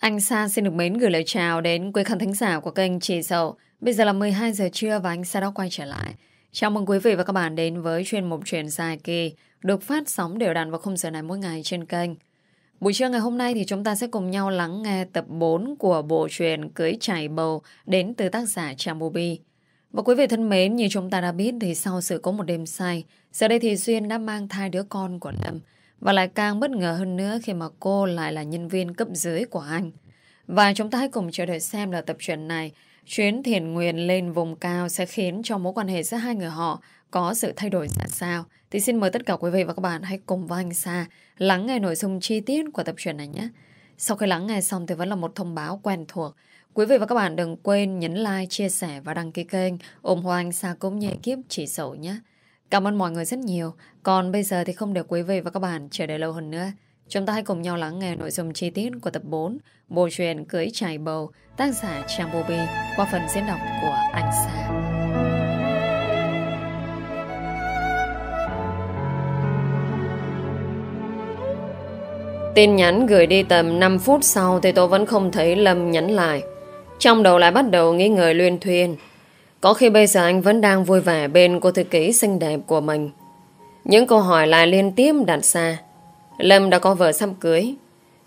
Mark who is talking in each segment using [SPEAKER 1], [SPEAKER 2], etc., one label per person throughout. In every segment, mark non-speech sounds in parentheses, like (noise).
[SPEAKER 1] Anh Sa xin được mến gửi lời chào đến quý khán thính giả của kênh Chị Dậu. Bây giờ là 12 giờ trưa và anh Sa đã quay trở lại. Chào mừng quý vị và các bạn đến với chuyên mục truyền dài kỳ được phát sóng đều đặn vào khung giờ này mỗi ngày trên kênh. Buổi trưa ngày hôm nay thì chúng ta sẽ cùng nhau lắng nghe tập 4 của bộ truyền Cưới chảy bầu đến từ tác giả Trà Và quý vị thân mến, như chúng ta đã biết thì sau sự có một đêm say, giờ đây thì Duyên đã mang thai đứa con của Lâm. Và lại càng bất ngờ hơn nữa khi mà cô lại là nhân viên cấp dưới của anh. Và chúng ta hãy cùng chờ đợi xem là tập truyện này chuyến thiền nguyện lên vùng cao sẽ khiến cho mối quan hệ giữa hai người họ có sự thay đổi ra sao. Thì xin mời tất cả quý vị và các bạn hãy cùng với anh Sa lắng nghe nội dung chi tiết của tập truyện này nhé. Sau khi lắng nghe xong thì vẫn là một thông báo quen thuộc. Quý vị và các bạn đừng quên nhấn like, chia sẻ và đăng ký kênh ủng hộ anh Sa cũng như kiếp chỉ sầu nhé. Cảm ơn mọi người rất nhiều. Còn bây giờ thì không để quý vị và các bạn chờ đợi lâu hơn nữa. Chúng ta hãy cùng nhau lắng nghe nội dung chi tiết của tập 4 Bộ truyện Cưới Trải Bầu, tác giả Trang Bobby qua phần diễn đọc của Anh Sa. Tin nhắn gửi đi tầm 5 phút sau thì tôi vẫn không thấy Lâm nhắn lại. Trong đầu lại bắt đầu nghĩ ngợi luyên thuyên. Có khi bây giờ anh vẫn đang vui vẻ bên cô thư ký xinh đẹp của mình. Những câu hỏi lại liên tiếp đặt ra. Lâm đã có vợ sắp cưới.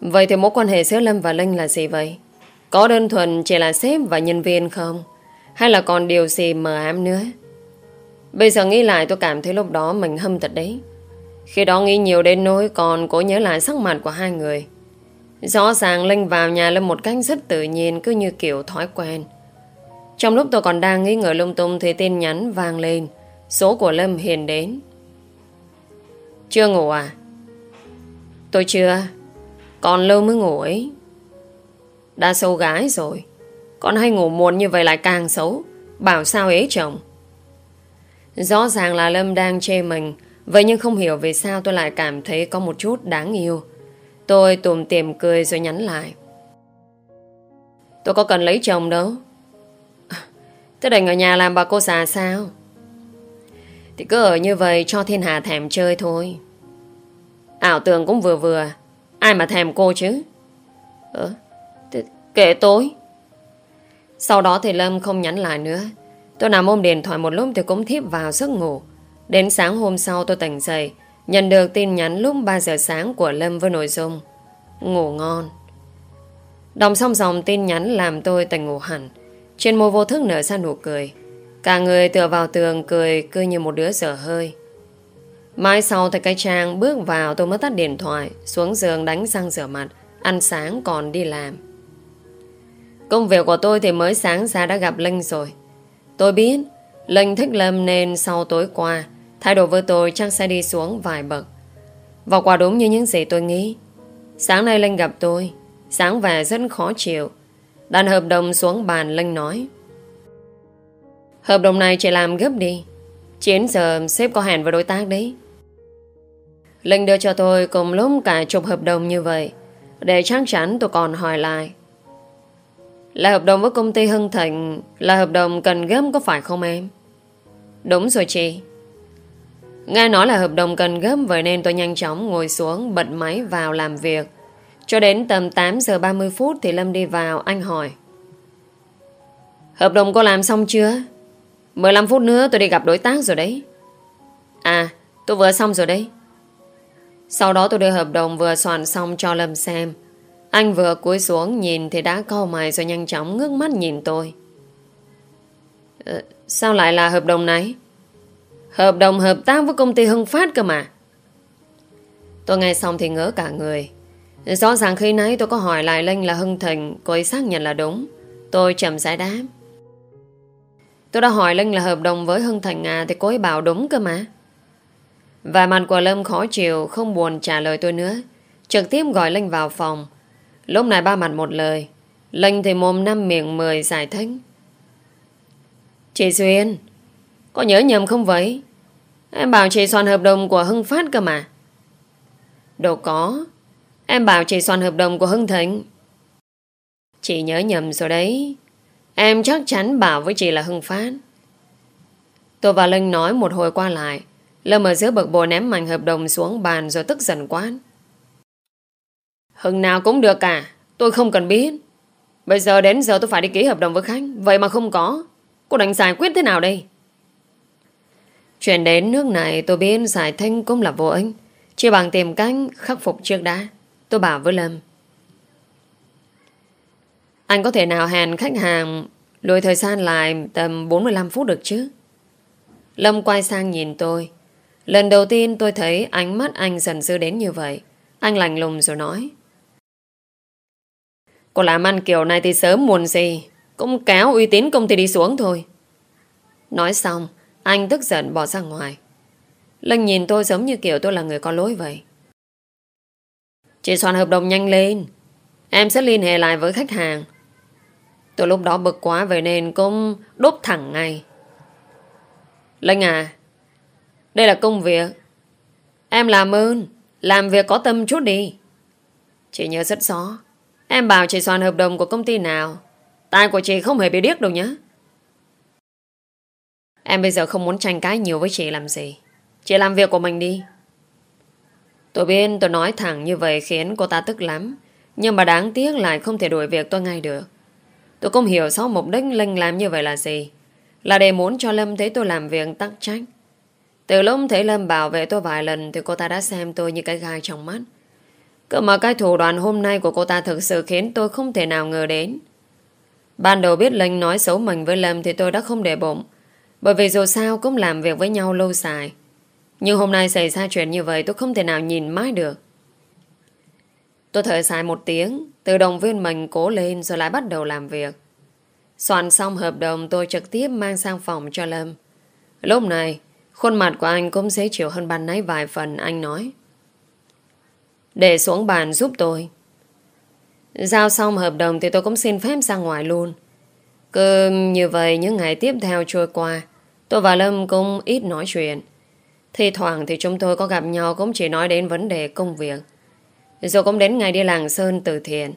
[SPEAKER 1] Vậy thì mối quan hệ giữa Lâm và Linh là gì vậy? Có đơn thuần chỉ là sếp và nhân viên không? Hay là còn điều gì mờ ám nữa? Bây giờ nghĩ lại tôi cảm thấy lúc đó mình hâm thật đấy. Khi đó nghĩ nhiều đến nỗi còn cố nhớ lại sắc mặt của hai người. Rõ ràng Linh vào nhà Lâm một cách rất tự nhiên, cứ như kiểu thói quen. Trong lúc tôi còn đang nghi ngờ lung tung thì tin nhắn vang lên. Số của Lâm hiền đến. Chưa ngủ à? Tôi chưa. Còn lâu mới ngủ ấy. Đã sâu gái rồi. Con hay ngủ muộn như vậy lại càng xấu. Bảo sao ế chồng. Rõ ràng là Lâm đang chê mình. Vậy nhưng không hiểu vì sao tôi lại cảm thấy có một chút đáng yêu. Tôi tùm tìm cười rồi nhắn lại. Tôi có cần lấy chồng đâu tôi đành ở nhà làm bà cô già sao? Thì cứ ở như vậy cho thiên hà thèm chơi thôi. Ảo tưởng cũng vừa vừa. Ai mà thèm cô chứ? Ờ, kệ tối. Sau đó thì Lâm không nhắn lại nữa. Tôi nằm ôm điện thoại một lúc thì cũng thiếp vào giấc ngủ. Đến sáng hôm sau tôi tỉnh dậy, nhận được tin nhắn lúc 3 giờ sáng của Lâm với nội dung Ngủ ngon. Đọc xong dòng tin nhắn làm tôi tỉnh ngủ hẳn. Trên môi vô thức nở ra nụ cười. Cả người tựa vào tường cười cười như một đứa dở hơi. Mai sau thầy cái trang bước vào tôi mới tắt điện thoại, xuống giường đánh răng rửa mặt, ăn sáng còn đi làm. Công việc của tôi thì mới sáng ra đã gặp Linh rồi. Tôi biết, Linh thích Lâm nên sau tối qua, thái độ với tôi chắc sẽ đi xuống vài bậc. Và quả đúng như những gì tôi nghĩ. Sáng nay Linh gặp tôi, sáng về rất khó chịu. Đặt hợp đồng xuống bàn Linh nói. Hợp đồng này chị làm gấp đi. 9 giờ sếp có hẹn với đối tác đấy. Linh đưa cho tôi cùng lúc cả chục hợp đồng như vậy. Để chắc chắn tôi còn hỏi lại. Là hợp đồng với công ty Hưng Thịnh, Là hợp đồng cần gấp có phải không em Đúng rồi chị Nghe nói là hợp đồng cần gấp, Vậy nên tôi nhanh chóng ngồi xuống Bật máy vào làm việc cho đến tầm 8 giờ 30 phút Thì Lâm đi vào anh hỏi Hợp đồng có làm xong chưa 15 phút nữa tôi đi gặp đối tác rồi đấy À tôi vừa xong rồi đấy Sau đó tôi đưa hợp đồng vừa soạn xong cho Lâm xem anh vừa cúi xuống nhìn thì đã câu mày rồi nhanh chóng ngước mắt nhìn tôi. Ờ, sao lại là hợp đồng này? Hợp đồng hợp tác với công ty Hưng Phát cơ mà. Tôi nghe xong thì ngỡ cả người. Rõ ràng khi nãy tôi có hỏi lại Linh là Hưng Thịnh, cô ấy xác nhận là đúng. Tôi chậm giải đáp. Tôi đã hỏi Linh là hợp đồng với Hưng Thành à thì cô ấy bảo đúng cơ mà. Và mặt của Lâm khó chịu, không buồn trả lời tôi nữa. Trực tiếp gọi Linh vào phòng. Lúc này ba mặt một lời linh thì mồm năm miệng mười giải thích Chị Duyên Có nhớ nhầm không vậy Em bảo chị soạn hợp đồng của Hưng Phát cơ mà Đâu có Em bảo chị soạn hợp đồng của Hưng Thịnh Chị nhớ nhầm rồi đấy Em chắc chắn bảo với chị là Hưng Phát Tôi và Linh nói một hồi qua lại Lâm ở giữa bậc bồ ném mảnh hợp đồng xuống bàn rồi tức giận quát Hưng nào cũng được cả, Tôi không cần biết. Bây giờ đến giờ tôi phải đi ký hợp đồng với khách. Vậy mà không có. Cô đánh giải quyết thế nào đây? Chuyện đến nước này tôi biết giải thanh cũng là vô ích. Chỉ bằng tìm cách khắc phục trước đã. Tôi bảo với Lâm. Anh có thể nào hẹn khách hàng lùi thời gian lại tầm 45 phút được chứ? Lâm quay sang nhìn tôi. Lần đầu tiên tôi thấy ánh mắt anh dần dư đến như vậy. Anh lành lùng rồi nói. Cô làm ăn kiểu này thì sớm muộn gì Cũng kéo uy tín công ty đi xuống thôi Nói xong, Anh tức giận bỏ ra ngoài Lâm nhìn tôi giống như kiểu tôi là người có lỗi vậy Chị soạn hợp đồng nhanh lên. Em sẽ liên hệ lại với khách hàng. Tôi lúc đó bực quá, Vậy nên cũng đốt thẳng ngay. Linh à Đây là công việc. Em làm ơn, Làm việc có tâm chút đi. Chị nhớ rất rõ. Em bảo chị soạn hợp đồng của công ty nào. Tài của chị không hề bị điếc đâu nhé Em bây giờ không muốn tranh cãi nhiều với chị làm gì. Chị làm việc của mình đi. Tôi biết tôi nói thẳng như vậy khiến cô ta tức lắm, Nhưng mà đáng tiếc lại không thể đuổi việc tôi ngay được Tôi không hiểu sao mục đích Linh làm như vậy là gì, Là để muốn cho Lâm thấy tôi làm việc tắc trách Từ lúc thấy Lâm bảo vệ tôi vài lần Thì cô ta đã xem tôi như cái gai trong mắt Cơ mà cái thủ đoạn hôm nay của cô ta thực sự khiến tôi không thể nào ngờ đến. Ban đầu biết Linh nói xấu mình với Lâm thì tôi đã không để bụng. Bởi vì dù sao cũng làm việc với nhau lâu dài. Nhưng hôm nay xảy ra chuyện như vậy tôi không thể nào nhìn mãi được. Tôi thở dài một tiếng, từ động viên mình cố lên rồi lại bắt đầu làm việc. Soạn xong hợp đồng tôi trực tiếp mang sang phòng cho Lâm. Lúc này, khuôn mặt của anh cũng dễ chịu hơn ban nãy vài phần anh nói. Để xuống bàn giúp tôi Giao xong hợp đồng Thì tôi cũng xin phép ra ngoài luôn Cứ như vậy những ngày tiếp theo trôi qua Tôi và Lâm cũng ít nói chuyện thì thoảng thì chúng tôi có gặp nhau Cũng chỉ nói đến vấn đề công việc Rồi cũng đến ngày đi làng Sơn từ thiện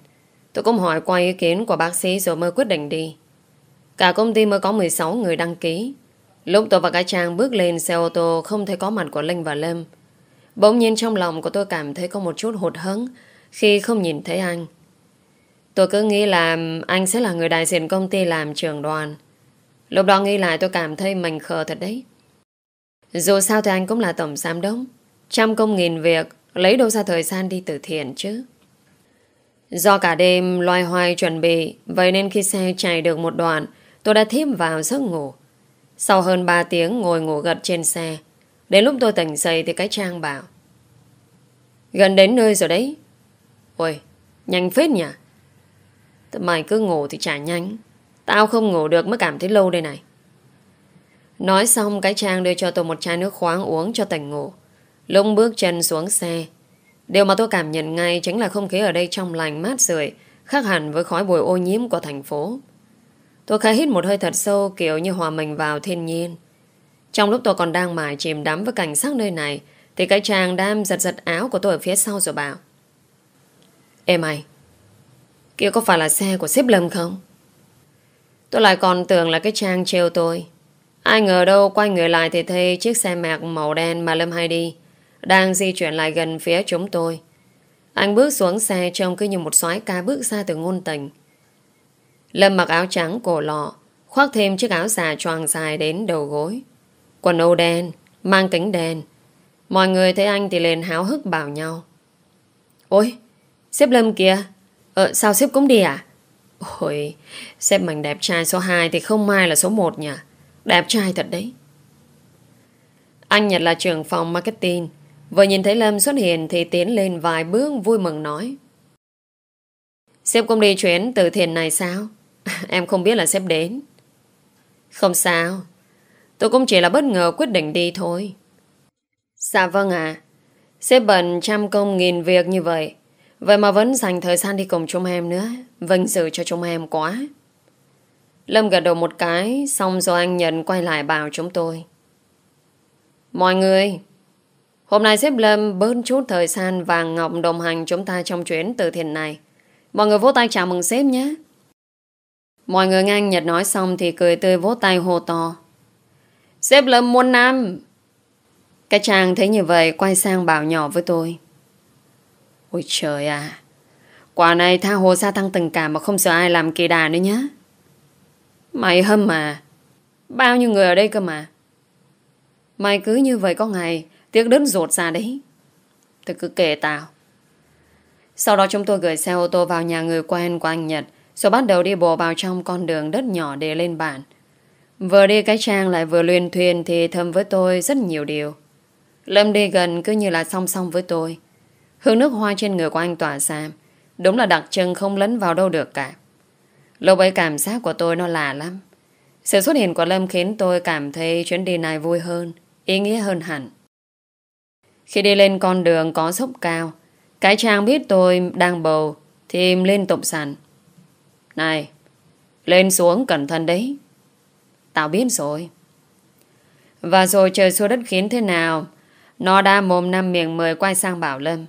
[SPEAKER 1] Tôi cũng hỏi qua ý kiến của bác sĩ Rồi mới quyết định đi Cả công ty mới có 16 người đăng ký Lúc tôi và cái Trang bước lên xe ô tô Không thấy có mặt của Linh và Lâm Bỗng nhiên trong lòng của tôi cảm thấy có một chút hụt hẫng khi không nhìn thấy anh. Tôi cứ nghĩ là anh sẽ là người đại diện công ty làm trưởng đoàn. Lúc đó nghĩ lại tôi cảm thấy mình khờ thật đấy. Dù sao thì anh cũng là tổng giám đốc. Trăm công nghìn việc, lấy đâu ra thời gian đi từ thiện chứ. Do cả đêm loay hoay chuẩn bị, vậy nên khi xe chạy được một đoạn, tôi đã thiếp vào giấc ngủ. Sau hơn 3 tiếng ngồi ngủ gật trên xe, Đến lúc tôi tỉnh dậy thì cái Trang bảo Gần đến nơi rồi đấy Ôi Nhanh phết nhỉ Mày cứ ngủ thì chả nhanh Tao không ngủ được mới cảm thấy lâu đây này Nói xong, cái Trang đưa cho tôi một chai nước khoáng uống cho tỉnh ngủ. Lúc bước chân xuống xe, Điều mà tôi cảm nhận ngay Chính là không khí ở đây trong lành, mát rượi, Khác hẳn với khói bụi ô nhiễm của thành phố. Tôi khẽ hít một hơi thật sâu, Kiểu như hòa mình vào thiên nhiên. Trong lúc tôi còn đang mải chìm đắm với cảnh sắc nơi này, Thì cái chàng đam giật giật áo của tôi ở phía sau rồi bảo, Ê mày Kia có phải là xe của sếp Lâm không? Tôi lại còn tưởng là cái trang trêu tôi. Ai ngờ đâu quay người lại thì thấy chiếc xe mạc màu đen mà Lâm hay đi Đang di chuyển lại gần phía chúng tôi Anh bước xuống xe trông cứ như một soái ca bước ra từ ngôn tình Lâm mặc áo trắng cổ lọ Khoác thêm chiếc áo xà choàng dài đến đầu gối Quần âu đen, mang kính đen. Mọi người thấy anh thì lên háo hức bảo nhau. Ôi, xếp Lâm kìa. Ờ, sao xếp cũng đi à? Ôi, xếp mình đẹp trai số 2 thì không mai là số 1 nhỉ? Đẹp trai thật đấy. Anh Nhật là trưởng phòng marketing. Vừa nhìn thấy Lâm xuất hiện thì tiến lên vài bước vui mừng nói. Sếp cũng đi chuyến từ thiền này sao? (laughs) em không biết là sếp đến. Không sao. Tôi cũng chỉ là bất ngờ quyết định đi thôi. Dạ vâng ạ. À. Sếp bận trăm công nghìn việc như vậy. Vậy mà vẫn dành thời gian đi cùng chúng em nữa. Vinh dự cho chúng em quá. Lâm gật đầu một cái, xong rồi anh nhận quay lại bảo chúng tôi. Mọi người, hôm nay sếp Lâm bớt chút thời gian vàng ngọc đồng hành chúng ta trong chuyến từ thiện này. Mọi người vỗ tay chào mừng sếp nhé. Mọi người nghe anh Nhật nói xong thì cười tươi vỗ tay hô to. Xếp lâm muôn năm Cái chàng thấy như vậy Quay sang bảo nhỏ với tôi Ôi trời à Quả này tha hồ gia tăng tình cảm mà không sợ ai làm kỳ đà nữa nhé. Mày hâm mà. Bao nhiêu người ở đây cơ mà. Mày cứ như vậy có ngày, tiếc đứt ruột ra đấy. Tôi cứ kể tao. Sau đó chúng tôi gửi xe ô tô vào nhà người quen của anh Nhật, rồi bắt đầu đi bộ vào trong con đường đất nhỏ để lên bản. Vừa đi cái trang lại vừa luyên thuyền thì thầm với tôi rất nhiều điều. Lâm đi gần cứ như là song song với tôi. Hương nước hoa trên người của anh tỏa ra. Đúng là đặc trưng không lấn vào đâu được cả. Lúc ấy cảm giác của tôi nó lạ lắm. Sự xuất hiện của Lâm khiến tôi cảm thấy chuyến đi này vui hơn, ý nghĩa hơn hẳn. Khi đi lên con đường có dốc cao, cái trang biết tôi đang bầu thì liên tục sẵn. Này, lên xuống cẩn thận đấy. Tao biết rồi. Và rồi trời xua đất khiến thế nào, nó đã mồm năm miệng mười quay sang bảo Lâm.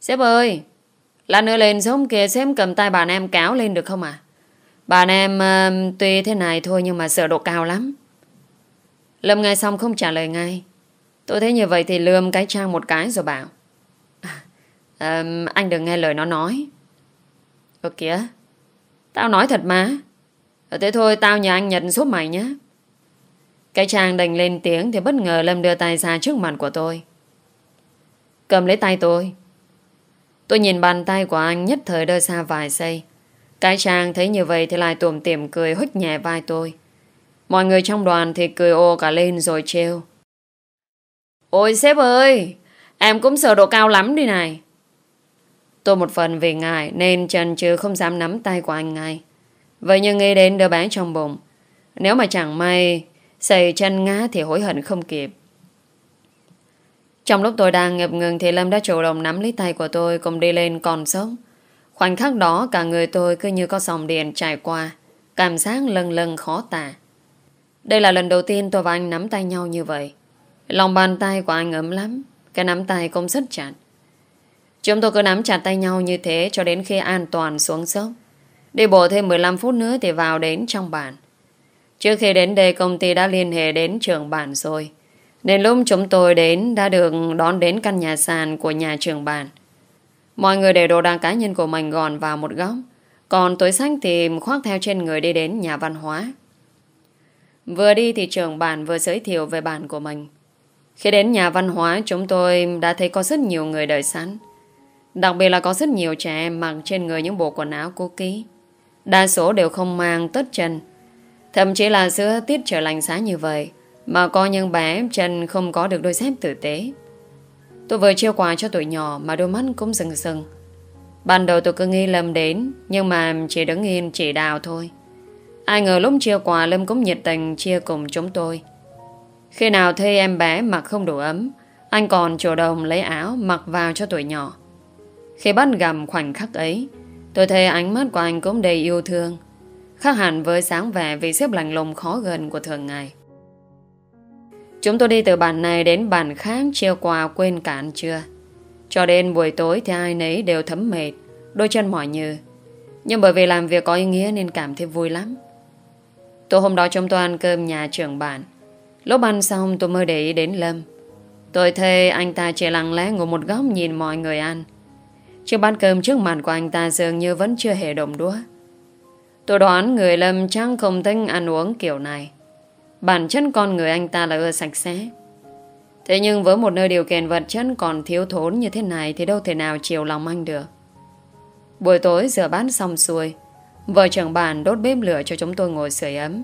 [SPEAKER 1] Sếp ơi, lát nữa lên sống kia xem cầm tay bạn em cáo lên được không à? Bạn em uh, tuy thế này thôi nhưng mà sợ độ cao lắm. Lâm nghe xong không trả lời ngay. Tôi thấy như vậy thì lườm cái trang một cái rồi bảo. À, anh đừng nghe lời nó nói. Ơ kìa, tao nói thật mà. Ờ, thế thôi tao nhờ anh nhận giúp mày nhé. Cái trang đành lên tiếng thì bất ngờ Lâm đưa tay ra trước mặt của tôi. Cầm lấy tay tôi. Tôi nhìn bàn tay của anh nhất thời đơ xa vài giây. Cái chàng thấy như vậy thì lại tùm tiệm cười hít nhẹ vai tôi. Mọi người trong đoàn thì cười ô cả lên rồi trêu. Ôi sếp ơi, em cũng sợ độ cao lắm đi này. Tôi một phần vì ngại nên trần chứ không dám nắm tay của anh ngay. Vậy nhưng nghĩ đến đứa bé trong bụng. Nếu mà chẳng may xảy chân ngã thì hối hận không kịp. Trong lúc tôi đang ngập ngừng thì Lâm đã chủ động nắm lấy tay của tôi cùng đi lên còn sống. Khoảnh khắc đó, cả người tôi cứ như có dòng điện trải qua. Cảm giác lần lần khó tả. Đây là lần đầu tiên tôi và anh nắm tay nhau như vậy. Lòng bàn tay của anh ấm lắm. Cái nắm tay cũng rất chặt. Chúng tôi cứ nắm chặt tay nhau như thế cho đến khi an toàn xuống dốc Đi bộ thêm 15 phút nữa thì vào đến trong bản. Trước khi đến đây, công ty đã liên hệ đến trường bản rồi. Nên lúc chúng tôi đến, đã được đón đến căn nhà sàn của nhà trường bản. Mọi người để đồ đạc cá nhân của mình gòn vào một góc. Còn túi sách thì khoác theo trên người đi đến nhà văn hóa. Vừa đi thì trường bản vừa giới thiệu về bản của mình. Khi đến nhà văn hóa, chúng tôi đã thấy có rất nhiều người đợi sẵn. Đặc biệt là có rất nhiều trẻ em mặc trên người những bộ quần áo cố ký. Đa số đều không mang tất chân. Thậm chí là giữa tiết trời lành giá như vậy mà có những bé chân không có được đôi dép tử tế. Tôi vừa chiêu quà cho tuổi nhỏ mà đôi mắt cũng rừng rừng. Ban đầu tôi cứ nghi Lâm đến, nhưng mà chỉ đứng yên chỉ đào thôi. Ai ngờ lúc chia quà Lâm cũng nhiệt tình chia cùng chúng tôi. Khi nào thấy em bé mặc không đủ ấm, anh còn chủ đồng lấy áo mặc vào cho tuổi nhỏ. Khi bắt gầm khoảnh khắc ấy, Tôi thấy ánh mắt của anh cũng đầy yêu thương, Khác hẳn với sáng vẻ Vì xếp lạnh lùng khó gần của thường ngày Chúng tôi đi từ bàn này đến bàn khác Chia quà quên cả ăn Cho đến buổi tối thì ai nấy đều thấm mệt, Đôi chân mỏi như Nhưng bởi vì làm việc có ý nghĩa Nên cảm thấy vui lắm. Tối hôm đó chúng tôi ăn cơm nhà trưởng bản. Lúc ăn xong tôi mới để ý đến Lâm. Tôi thấy anh ta chỉ lặng lẽ ngồi một góc nhìn mọi người ăn. Chiếc bát cơm trước mặt của anh ta dường như vẫn chưa hề động đũa. Tôi đoán người Lâm chắc không thích ăn uống kiểu này. Bản chất con người anh ta là ưa sạch sẽ. Thế nhưng với một nơi điều kiện vật chất còn thiếu thốn như thế này thì đâu thể nào chiều lòng anh được. Buổi tối rửa bát xong xuôi, vợ chồng bàn đốt bếp lửa cho chúng tôi ngồi sưởi ấm.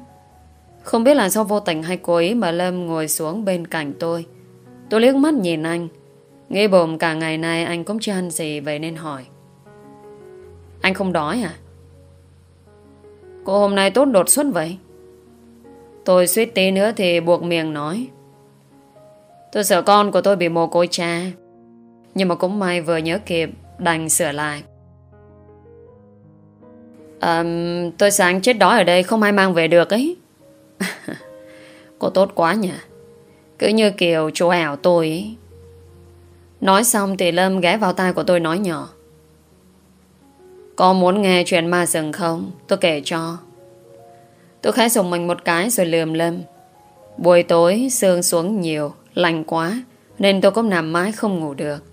[SPEAKER 1] Không biết là do vô tình hay cố ý mà Lâm ngồi xuống bên cạnh tôi. Tôi liếc mắt nhìn anh, Nghĩ bồm cả ngày nay anh cũng chưa ăn gì Vậy nên hỏi Anh không đói à Cô hôm nay tốt đột xuất vậy Tôi suýt tí nữa thì buộc miệng nói. Tôi sợ con của tôi bị mồ côi cha. Nhưng mà cũng may vừa nhớ kịp Đành sửa lại. À, Tôi sáng chết đói ở đây Không ai mang về được ấy. (laughs) Cô tốt quá nhỉ. Cứ như kiểu chú ảo tôi ấy. Nói xong thì Lâm ghé vào tai của tôi nói nhỏ. Có muốn nghe chuyện ma rừng không? Tôi kể cho. Tôi khẽ dùng mình một cái rồi lườm Lâm Buổi tối sương xuống nhiều Lạnh quá Nên tôi cũng nằm mãi không ngủ được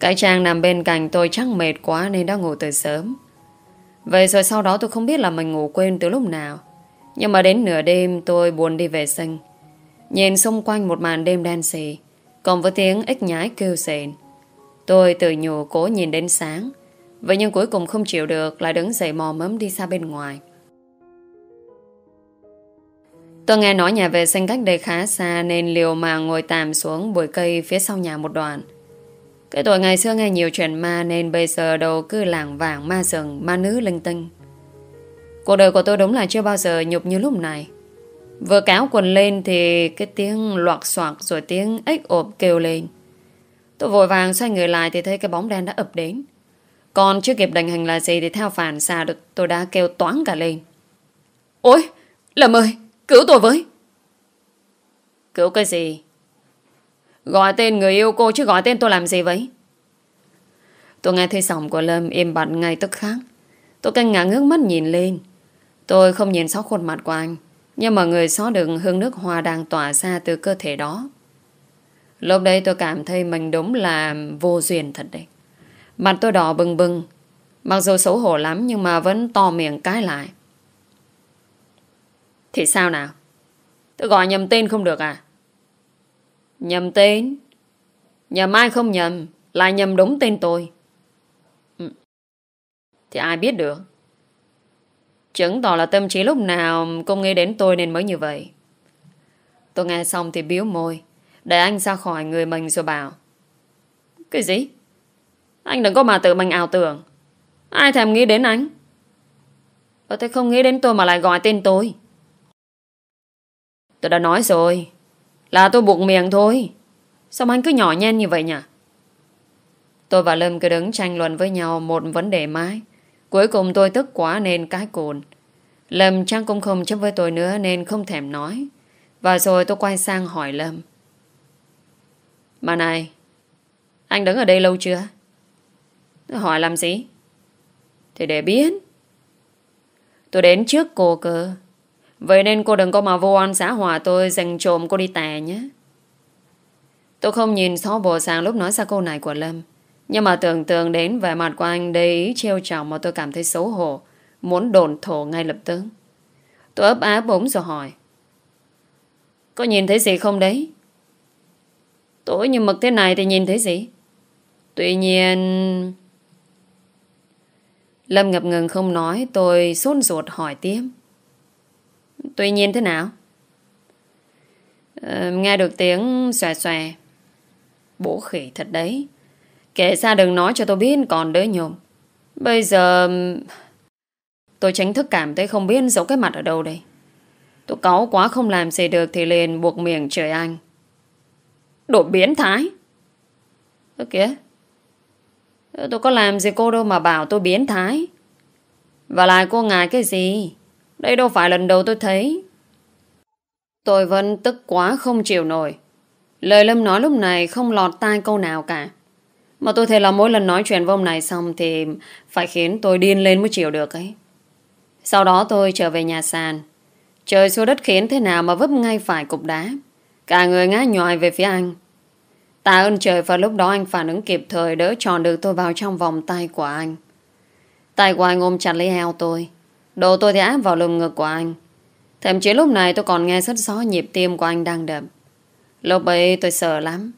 [SPEAKER 1] Cái Trang nằm bên cạnh tôi chắc mệt quá nên đã ngủ từ sớm. Vậy rồi sau đó tôi không biết là mình ngủ quên từ lúc nào. Nhưng mà đến nửa đêm tôi buồn đi vệ sinh. Nhìn xung quanh một màn đêm đen xì, còn với tiếng ếch nhái kêu sền. Tôi tự nhủ cố nhìn đến sáng. Vậy nhưng cuối cùng không chịu được lại đứng dậy mò mẫm đi xa bên ngoài. Tôi nghe nói nhà vệ sinh cách đây khá xa nên liều mà ngồi tạm xuống bụi cây phía sau nhà một đoạn. Cái tuổi ngày xưa nghe nhiều chuyện ma nên bây giờ đầu cứ lảng vảng ma rừng, ma nữ linh tinh. Cuộc đời của tôi đúng là chưa bao giờ nhục như lúc này. Vừa cáo quần lên thì cái tiếng loạt soạt rồi tiếng ếch ộp kêu lên. Tôi vội vàng xoay người lại thì thấy cái bóng đen đã ập đến. Còn chưa kịp đành hình là gì thì theo phản xạ được tôi đã kêu toán cả lên. Ôi! Lâm ơi! Cứu tôi với! Cứu cái gì? Gọi tên người yêu cô chứ gọi tên tôi làm gì vậy? Tôi nghe thấy giọng của Lâm im bặt ngay tức khắc. Tôi canh ngạc ngước mắt nhìn lên. Tôi không nhìn rõ khuôn mặt của anh. Nhưng mà người xó đựng hương nước hoa đang tỏa ra từ cơ thể đó. Lúc đấy tôi cảm thấy mình đúng là vô duyên thật đấy. Mặt tôi đỏ bừng bừng. Mặc dù xấu hổ lắm nhưng mà vẫn to miệng cái lại. Thì sao nào? Tôi gọi nhầm tên không được à? Nhầm tên? Nhầm ai không nhầm? Lại nhầm đúng tên tôi. Ừ. Thì ai biết được? Chứng tỏ là tâm trí lúc nào cũng nghĩ đến tôi nên mới như vậy. Tôi nghe xong thì biếu môi. Để anh ra khỏi người mình rồi bảo. Cái gì? Anh đừng có mà tự mình ảo tưởng. Ai thèm nghĩ đến anh? Ờ thế không nghĩ đến tôi mà lại gọi tên tôi. Tôi đã nói rồi. Là tôi buộc miệng thôi. Sao anh cứ nhỏ nhen như vậy nhỉ? Tôi và Lâm cứ đứng tranh luận với nhau một vấn đề mãi. Cuối cùng tôi tức quá nên cái cồn. Lâm chắc cũng không chấp với tôi nữa nên không thèm nói. Và rồi tôi quay sang hỏi Lâm. Mà này, anh đứng ở đây lâu chưa? Tôi hỏi làm gì? Thì để biết. Tôi đến trước cô cơ. Vậy nên cô đừng có mà vô an xã hòa tôi, dành trộm cô đi tè nhé. Tôi không nhìn xó bồ sàng lúc nói ra câu này của Lâm. Nhưng mà tưởng tượng đến vẻ mặt của anh đầy ý trêu trọng mà tôi cảm thấy xấu hổ. Muốn đồn thổ ngay lập tức. Tôi ấp á bỗng rồi hỏi. Có nhìn thấy gì không đấy? Tối như mực thế này thì nhìn thấy gì? Tuy nhiên... Lâm ngập ngừng không nói, Tôi sốt ruột hỏi tiếp Tuy nhiên thế nào? Ờ, nghe được tiếng xòe xòe. Bố khỉ thật đấy. Kể ra đừng nói cho tôi biết còn đỡ nhồm. Bây giờ Tôi tránh thức cảm thấy không biết giấu cái mặt ở đâu đây. Tôi cáu quá không làm gì được Thì liền buộc miệng trời anh. Đồ biến thái. Ơ kìa. Tôi có làm gì cô đâu mà bảo tôi biến thái. Và lại cô ngại cái gì? Đây đâu phải lần đầu tôi thấy. Tôi vẫn tức quá không chịu nổi. Lời Lâm nói lúc này không lọt tai câu nào cả. Mà tôi thấy là mỗi lần nói chuyện với ông này xong Thì phải khiến tôi điên lên mới chịu được ấy. Sau đó tôi trở về nhà sàn. Trời xuống đất khiến thế nào mà vấp ngay phải cục đá. Cả người ngã nhòi về phía anh. Tạ ơn trời và lúc đó anh phản ứng kịp thời đỡ tròn được tôi vào trong vòng tay của anh. Tay của anh ôm chặt lấy eo tôi đồ tôi thì áp vào lùm ngực của anh. Thậm chí lúc này tôi còn nghe rất rõ nhịp tim của anh đang đập. Lúc ấy tôi sợ lắm.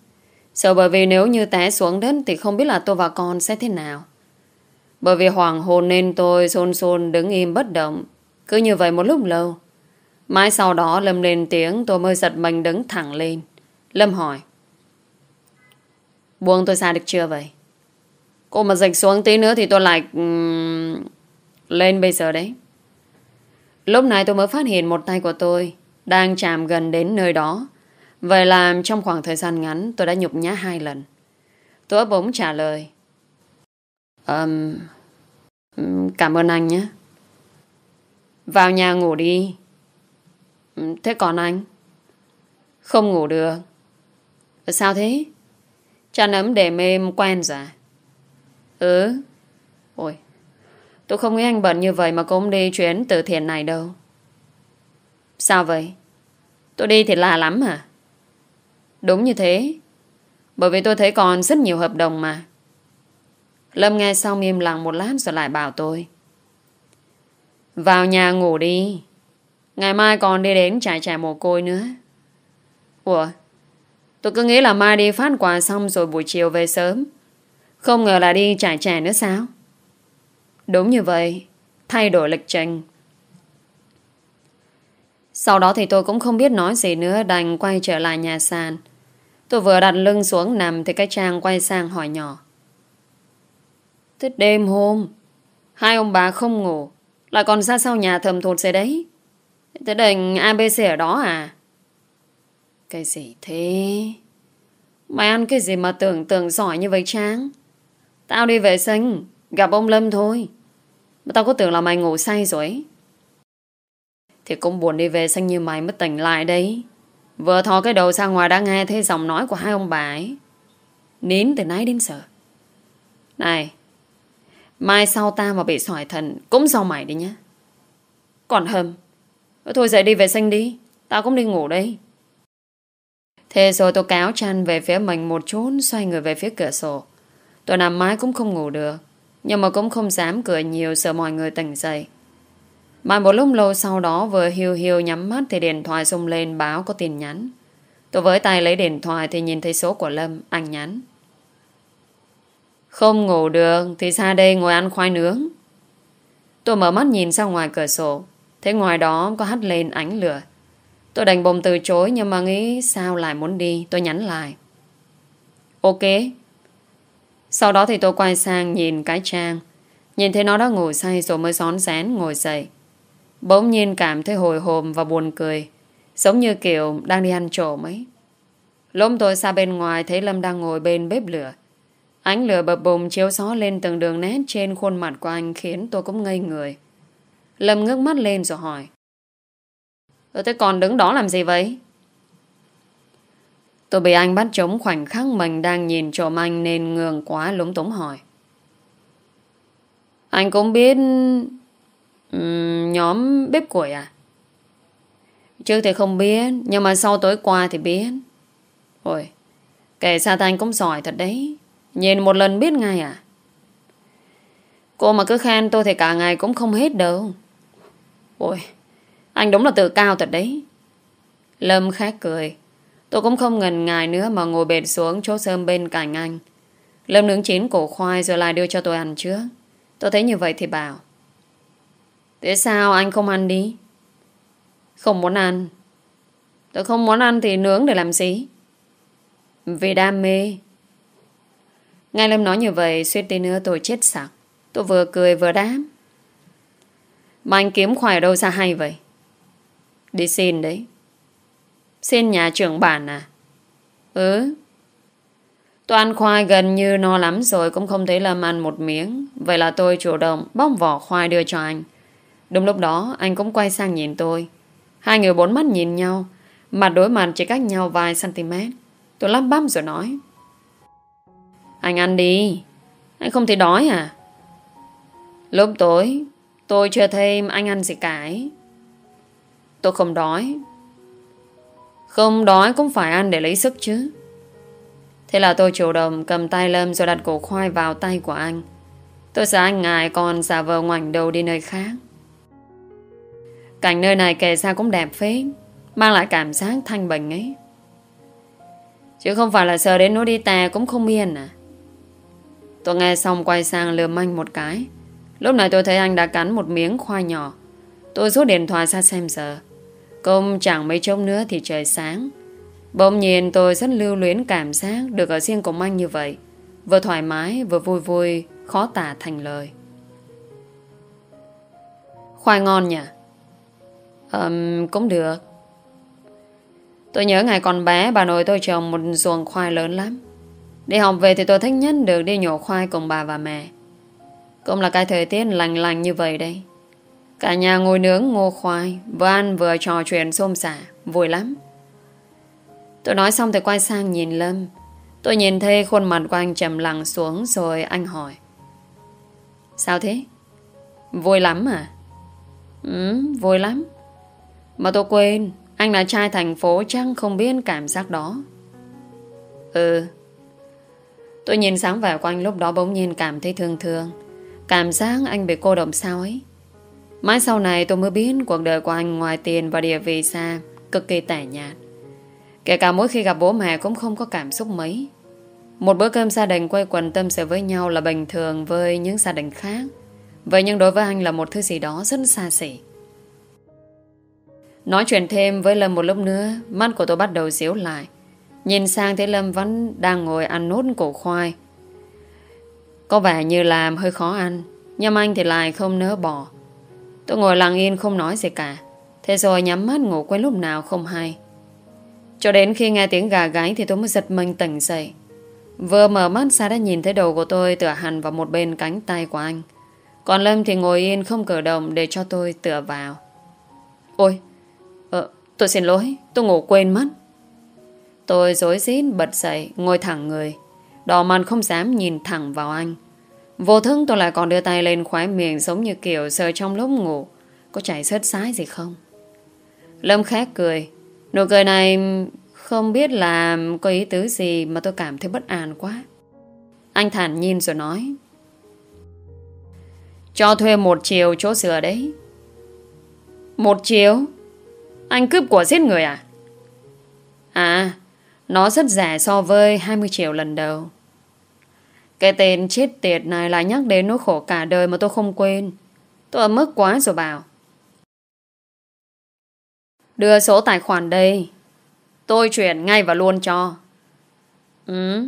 [SPEAKER 1] Sợ bởi vì nếu như té xuống đất thì không biết là tôi và con sẽ thế nào. Bởi vì hoàng hồn nên tôi xôn xôn đứng im bất động. Cứ như vậy một lúc lâu. Mãi sau đó Lâm lên tiếng tôi mới giật mình đứng thẳng lên. Lâm hỏi. Buông tôi ra được chưa vậy? Cô mà dịch xuống tí nữa thì tôi lại... Um, lên bây giờ đấy. Lúc này tôi mới phát hiện một tay của tôi đang chạm gần đến nơi đó. Vậy là trong khoảng thời gian ngắn tôi đã nhục nhã hai lần. Tôi bỗng trả lời. Um, cảm ơn anh nhé. Vào nhà ngủ đi. Thế còn anh? Không ngủ được. Sao thế? Chăn ấm để mềm quen rồi Ừ Tôi không nghĩ anh bận như vậy mà cũng đi chuyến từ thiện này đâu Sao vậy Tôi đi thì lạ lắm hả Đúng như thế Bởi vì tôi thấy còn rất nhiều hợp đồng mà Lâm nghe xong im lặng một lát rồi lại bảo tôi. Vào nhà ngủ đi. Ngày mai còn đi đến trại trẻ mồ côi nữa. Ủa? Tôi cứ nghĩ là mai đi phát quà xong rồi buổi chiều về sớm. Không ngờ là đi trải trẻ nữa sao? Đúng như vậy. Thay đổi lịch trình. Sau đó thì tôi cũng không biết nói gì nữa đành quay trở lại nhà sàn. Tôi vừa đặt lưng xuống nằm thì cái Trang quay sang hỏi nhỏ. Thế đêm hôm, hai ông bà không ngủ, lại còn ra sau nhà thầm thụt gì đấy. Thế đành ABC ở đó à? Cái gì thế? Mày ăn cái gì mà tưởng tượng giỏi như vậy Trang? Tao đi vệ sinh, gặp ông Lâm thôi. Mà tao có tưởng là mày ngủ say rồi ấy. Thì cũng buồn đi về xanh như mày mới tỉnh lại đấy. Vừa thò cái đầu ra ngoài đã nghe thấy giọng nói của hai ông bà ấy. Nín từ nãy đến giờ. Này, mai sau ta mà bị sỏi thần cũng do mày đi nhá. Còn hầm. Thôi dậy đi về xanh đi. Tao cũng đi ngủ đây. Thế rồi tôi cáo chăn về phía mình một chút xoay người về phía cửa sổ. Tôi nằm mãi cũng không ngủ được. Nhưng mà cũng không dám cười nhiều sợ mọi người tỉnh dậy. Mà một lúc lâu sau đó vừa hiu hiu nhắm mắt thì điện thoại rung lên báo có tin nhắn. Tôi với tay lấy điện thoại thì nhìn thấy số của Lâm, anh nhắn. Không ngủ được thì ra đây ngồi ăn khoai nướng. Tôi mở mắt nhìn ra ngoài cửa sổ. Thấy ngoài đó có hắt lên ánh lửa. Tôi đành bồm từ chối nhưng mà nghĩ sao lại muốn đi. Tôi nhắn lại. Ok. Sau đó thì tôi quay sang nhìn cái trang. Nhìn thấy nó đã ngủ say rồi mới xón rén ngồi dậy. Bỗng nhiên cảm thấy hồi hộp và buồn cười. Giống như kiểu đang đi ăn trộm ấy. Lúc tôi xa bên ngoài thấy Lâm đang ngồi bên bếp lửa. Ánh lửa bập bùng chiếu xó lên từng đường nét trên khuôn mặt của anh khiến tôi cũng ngây người. Lâm ngước mắt lên rồi hỏi. tôi thế còn đứng đó làm gì vậy? Tôi bị anh bắt trống khoảnh khắc mình đang nhìn trộm anh nên ngường quá lúng túng hỏi. Anh cũng biết um, nhóm bếp củi à? Trước thì không biết, nhưng mà sau tối qua thì biết. Ôi, kể sao anh cũng giỏi thật đấy. Nhìn một lần biết ngay à? Cô mà cứ khen tôi thì cả ngày cũng không hết đâu. Ôi, anh đúng là tự cao thật đấy. Lâm khác cười. Tôi cũng không ngần ngại nữa mà ngồi bệt xuống chỗ sơm bên cạnh anh. Lâm nướng chín cổ khoai rồi lại đưa cho tôi ăn trước. Tôi thấy như vậy thì bảo. Thế sao anh không ăn đi? Không muốn ăn. Tôi không muốn ăn thì nướng để làm gì? Vì đam mê. Ngay Lâm nói như vậy, suýt tí nữa tôi chết sặc. Tôi vừa cười vừa đáp. Mà anh kiếm khoai ở đâu ra hay vậy? Đi xin đấy. Xin nhà trưởng bản à? Ừ. toàn khoai gần như no lắm rồi, cũng không thấy Lâm ăn một miếng. Vậy là tôi chủ động bóc vỏ khoai đưa cho anh. Đúng lúc đó, anh cũng quay sang nhìn tôi. Hai người bốn mắt nhìn nhau. Mặt đối mặt chỉ cách nhau vài cm. Tôi lắp bắp rồi nói. Anh ăn đi. Anh không thấy đói à? Lúc tối, tôi chưa thêm anh ăn gì cả ấy. Tôi không đói. Không đói cũng phải ăn để lấy sức chứ. Thế là tôi chủ động cầm tay Lâm rồi đặt cổ khoai vào tay của anh. Tôi sợ anh ngài còn giả vờ ngoảnh đầu đi nơi khác. Cảnh nơi này kể ra cũng đẹp phết, Mang lại cảm giác thanh bình ấy Chứ không phải là sợ đến nỗi đi tè cũng không yên à Tôi nghe xong quay sang lườm anh một cái Lúc này tôi thấy anh đã cắn một miếng khoai nhỏ Tôi rút điện thoại ra xem giờ Công chẳng mấy chốc nữa thì trời sáng. Bỗng nhiên tôi rất lưu luyến cảm giác Được ở riêng cùng anh như vậy. Vừa thoải mái, vừa vui vui, Khó tả thành lời. Khoai ngon nhỉ? Ừm, Cũng được. Tôi nhớ ngày còn bé, Bà nội tôi trồng một ruộng khoai lớn lắm. Đi học về thì tôi thích nhất Được đi nhổ khoai cùng bà và mẹ. Cũng là cái thời tiết lành lành như vậy đây. Cả nhà ngồi nướng ngô khoai Vừa ăn vừa trò chuyện xôm xả Vui lắm Tôi nói xong thì quay sang nhìn Lâm Tôi nhìn thấy khuôn mặt của anh trầm lặng xuống Rồi anh hỏi Sao thế? Vui lắm à? Ừ, vui lắm mà tôi quên Anh là trai thành phố chăng không biết cảm giác đó Ừ Tôi nhìn sáng vẻ của anh lúc đó bỗng nhiên cảm thấy thương thương. Cảm giác anh bị cô độc sao ấy. Mãi sau này tôi mới biết cuộc đời của anh ngoài tiền và địa vị xa, cực kỳ tẻ nhạt. Kể cả mỗi khi gặp bố mẹ cũng không có cảm xúc mấy. Một bữa cơm gia đình quay quần tâm sự với nhau là bình thường với những gia đình khác. Vậy nhưng đối với anh là một thứ gì đó rất xa xỉ. Nói chuyện thêm với Lâm một lúc nữa, mắt của tôi bắt đầu xíu lại. Nhìn sang thấy Lâm vẫn đang ngồi ăn nốt củ khoai. Có vẻ như làm hơi khó ăn, nhưng anh thì lại không nỡ bỏ. Tôi ngồi lặng yên không nói gì cả. Thế rồi nhắm mắt ngủ quên lúc nào không hay. Cho đến khi nghe tiếng gà gáy thì tôi mới giật mình tỉnh dậy. Vừa mở mắt ra đã nhìn thấy đầu của tôi tựa hẳn vào một bên cánh tay của anh. Còn Lâm thì ngồi yên không cử động để cho tôi tựa vào. Ôi, ờ, tôi xin lỗi, tôi ngủ quên mất. Tôi dối rít bật dậy, ngồi thẳng người. Đỏ mặt không dám nhìn thẳng vào anh. Vô thức tôi lại còn đưa tay lên khóe miệng giống như kiểu sờ trong lúc ngủ. Có chảy sớt sái gì không? Lâm khét cười. Nụ cười này không biết là có ý tứ gì mà tôi cảm thấy bất an quá. Anh thản nhìn rồi nói. Cho thuê một chiều chỗ sửa đấy. Một chiều? Anh cướp của giết người à? À, nó rất rẻ so với 20 triệu lần đầu. Cái tên chết tiệt này lại nhắc đến nỗi khổ cả đời mà tôi không quên. Tôi ở mức quá rồi bảo. Đưa số tài khoản đây. Tôi chuyển ngay và luôn cho. Ừ.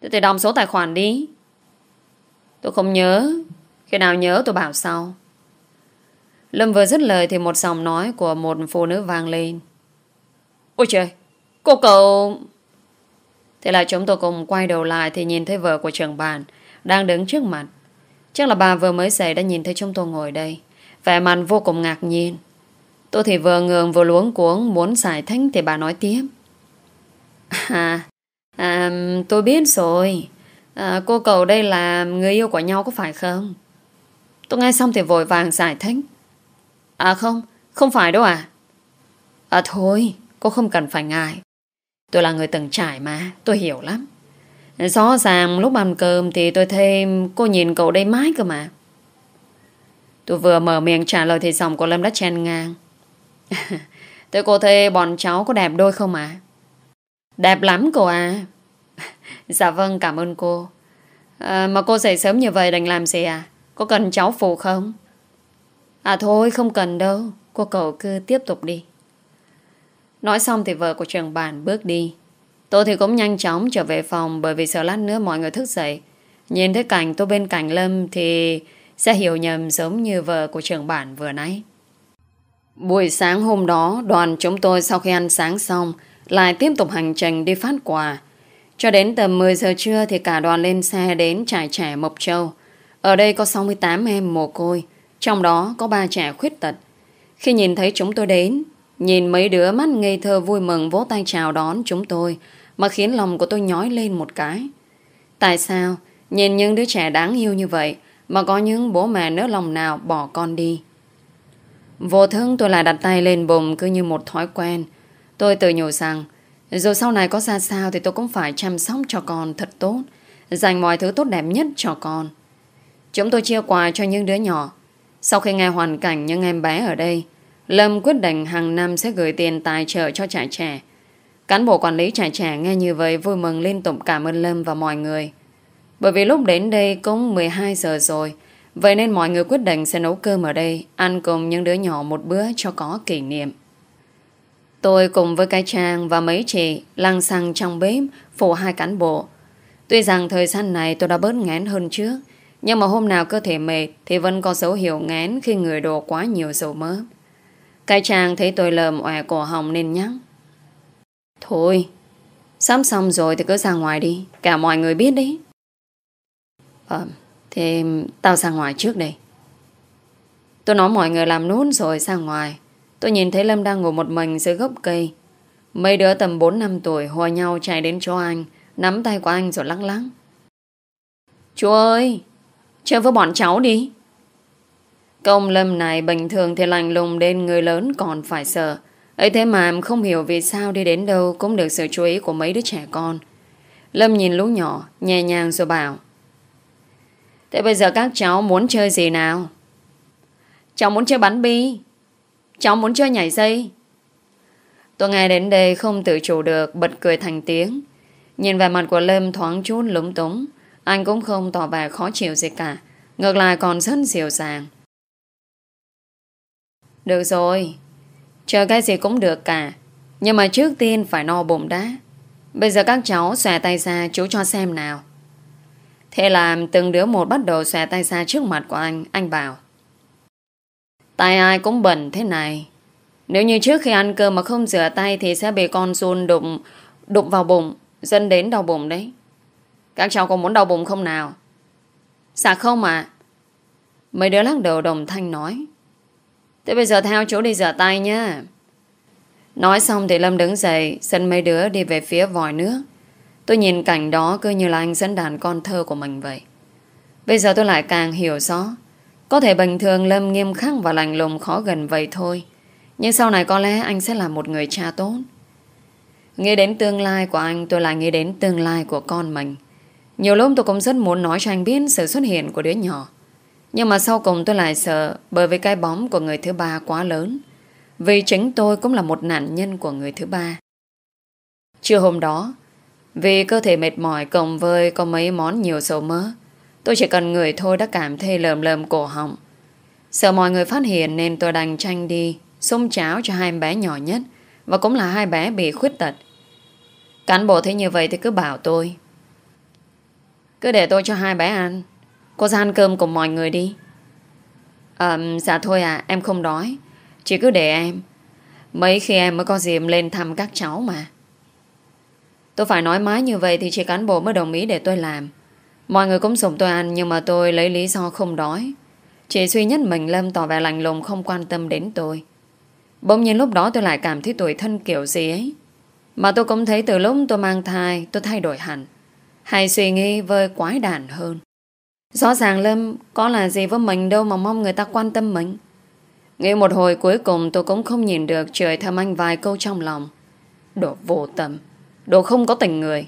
[SPEAKER 1] Thế thì đọc số tài khoản đi. Tôi không nhớ. Khi nào nhớ tôi bảo sau. Lâm vừa dứt lời thì một dòng nói của một phụ nữ vang lên. Ôi trời, cô cậu... Thế là chúng tôi cùng quay đầu lại thì nhìn thấy vợ của trưởng bàn đang đứng trước mặt. Chắc là bà vừa mới dậy đã nhìn thấy chúng tôi ngồi đây. Vẻ mặt vô cùng ngạc nhiên. Tôi thì vừa ngường vừa luống cuống muốn giải thích thì bà nói tiếp. À, à tôi biết rồi. À, cô cậu đây là người yêu của nhau có phải không? Tôi nghe xong thì vội vàng giải thích. À không, không phải đâu à. À thôi, cô không cần phải ngại. Tôi là người từng trải mà, tôi hiểu lắm. Rõ ràng lúc ăn cơm thì tôi thêm cô nhìn cậu đây mãi cơ mà. Tôi vừa mở miệng trả lời thì giọng của Lâm đã chen ngang. (laughs) Thế cô thấy bọn cháu có đẹp đôi không à? Đẹp lắm cô à. (laughs) dạ vâng, cảm ơn cô. À, mà cô dậy sớm như vậy đành làm gì à? Có cần cháu phụ không? À thôi, không cần đâu. Cô cậu cứ tiếp tục đi. Nói xong thì vợ của trường bản bước đi. Tôi thì cũng nhanh chóng trở về phòng bởi vì sợ lát nữa mọi người thức dậy. Nhìn thấy cảnh tôi bên cạnh Lâm thì sẽ hiểu nhầm giống như vợ của trường bản vừa nãy. Buổi sáng hôm đó, đoàn chúng tôi sau khi ăn sáng xong lại tiếp tục hành trình đi phát quà. Cho đến tầm 10 giờ trưa thì cả đoàn lên xe đến trại trẻ Mộc Châu. Ở đây có 68 em mồ côi, trong đó có ba trẻ khuyết tật. Khi nhìn thấy chúng tôi đến, nhìn mấy đứa mắt ngây thơ vui mừng vỗ tay chào đón chúng tôi mà khiến lòng của tôi nhói lên một cái. Tại sao nhìn những đứa trẻ đáng yêu như vậy mà có những bố mẹ nỡ lòng nào bỏ con đi? Vô thương tôi lại đặt tay lên bụng cứ như một thói quen. Tôi tự nhủ rằng dù sau này có ra sao thì tôi cũng phải chăm sóc cho con thật tốt. Dành mọi thứ tốt đẹp nhất cho con. Chúng tôi chia quà cho những đứa nhỏ. Sau khi nghe hoàn cảnh những em bé ở đây, Lâm quyết định hàng năm sẽ gửi tiền tài trợ cho trại trẻ. Cán bộ quản lý trại trẻ nghe như vậy vui mừng liên tục cảm ơn Lâm và mọi người. Bởi vì lúc đến đây cũng 12 giờ rồi, Vậy nên mọi người quyết định sẽ nấu cơm ở đây Ăn cùng những đứa nhỏ một bữa cho có kỷ niệm Tôi cùng với cái trang và mấy chị Lăng xăng trong bếp Phụ hai cán bộ Tuy rằng thời gian này tôi đã bớt ngán hơn trước Nhưng mà hôm nào cơ thể mệt Thì vẫn có dấu hiệu ngán Khi người đổ quá nhiều dầu mỡ cái chàng thấy tôi lờm ẻ cổ hồng nên nhắc Thôi sắp xong rồi thì cứ ra ngoài đi. Cả mọi người biết đấy. Ờ Thế tao ra ngoài trước đây. Tôi nói mọi người làm nốt rồi ra ngoài. Tôi nhìn thấy Lâm đang ngồi một mình dưới gốc cây. Mấy đứa tầm 4 năm tuổi Hòa nhau chạy đến chỗ anh, Nắm tay của anh rồi lắc lắc. Chú ơi, Chơi với bọn cháu đi. Công Lâm này bình thường thì lành lùng đến người lớn còn phải sợ. Ấy thế mà em không hiểu vì sao đi đến đâu cũng được sự chú ý của mấy đứa trẻ con. Lâm nhìn lũ nhỏ, Nhẹ nhàng rồi bảo, Thế bây giờ các cháu muốn chơi gì nào? Cháu muốn chơi bắn bi. Cháu muốn chơi nhảy dây. Tôi nghe đến đây không tự chủ được, Bật cười thành tiếng. Nhìn vào mặt của Lâm thoáng chút lúng túng, Anh cũng không tỏ vẻ khó chịu gì cả, Ngược lại còn rất dịu dàng. Được rồi. Chờ cái gì cũng được cả. Nhưng mà trước tiên phải no bụng đã. Bây giờ các cháu xòe tay ra, chú cho xem nào. Thế là từng đứa một bắt đầu xòe tay ra trước mặt của anh. Anh bảo, Tay ai cũng bẩn thế này. Nếu như trước khi ăn cơm mà không rửa tay Thì sẽ bị con run đụng Đụng vào bụng, Dẫn đến đau bụng đấy. Các cháu có muốn đau bụng không nào? Dạ không ạ. Mấy đứa lắc đầu đồng thanh nói Thế bây giờ theo chú đi rửa tay nhé. Nói xong thì Lâm đứng dậy, Dẫn mấy đứa đi về phía vòi nước. Tôi nhìn cảnh đó cứ như là anh dẫn đàn con thơ của mình vậy. Bây giờ tôi lại càng hiểu rõ. Có thể bình thường Lâm nghiêm khắc và lành lùng khó gần vậy thôi. Nhưng sau này có lẽ anh sẽ là một người cha tốt. Nghĩ đến tương lai của anh, Tôi lại nghĩ đến tương lai của con mình. Nhiều lúc tôi cũng rất muốn nói cho anh biết Sự xuất hiện của đứa nhỏ. Nhưng mà sau cùng tôi lại sợ, Bởi vì cái bóng của người thứ ba quá lớn. Vì chính tôi cũng là một nạn nhân Của người thứ ba. Trưa hôm đó, Vì cơ thể mệt mỏi cộng với Có mấy món nhiều dầu mỡ Tôi chỉ cần người thôi đã cảm thấy lờm lờm cổ họng. Sợ mọi người phát hiện Nên tôi đành tranh đi Xung cháo cho hai em bé nhỏ nhất Và cũng là hai bé bị khuyết tật. Cán bộ thấy như vậy thì cứ bảo tôi, Cứ để tôi cho hai bé ăn. Cô ra ăn cơm cùng mọi người đi. À, Dạ thôi à Em không đói. Chỉ cứ để em. Mấy khi em mới có dịp lên thăm các cháu mà. Tôi phải nói mái như vậy Thì chị cán bộ mới đồng ý để tôi làm. Mọi người cũng dùng tôi ăn Nhưng mà tôi lấy lý do không đói. Chị duy nhất mình Lâm tỏ vẻ lạnh lùng Không quan tâm đến tôi. Bỗng nhiên lúc đó tôi lại cảm thấy tuổi thân kiểu gì ấy. Mà tôi cũng thấy từ lúc tôi mang thai Tôi thay đổi hẳn. Hay suy nghĩ vơi quái đản hơn. Rõ ràng Lâm có là gì với mình đâu Mà mong người ta quan tâm mình Nghĩ một hồi cuối cùng tôi cũng không nhìn được Trời thầm anh vài câu trong lòng Đồ vô tâm, Đồ không có tình người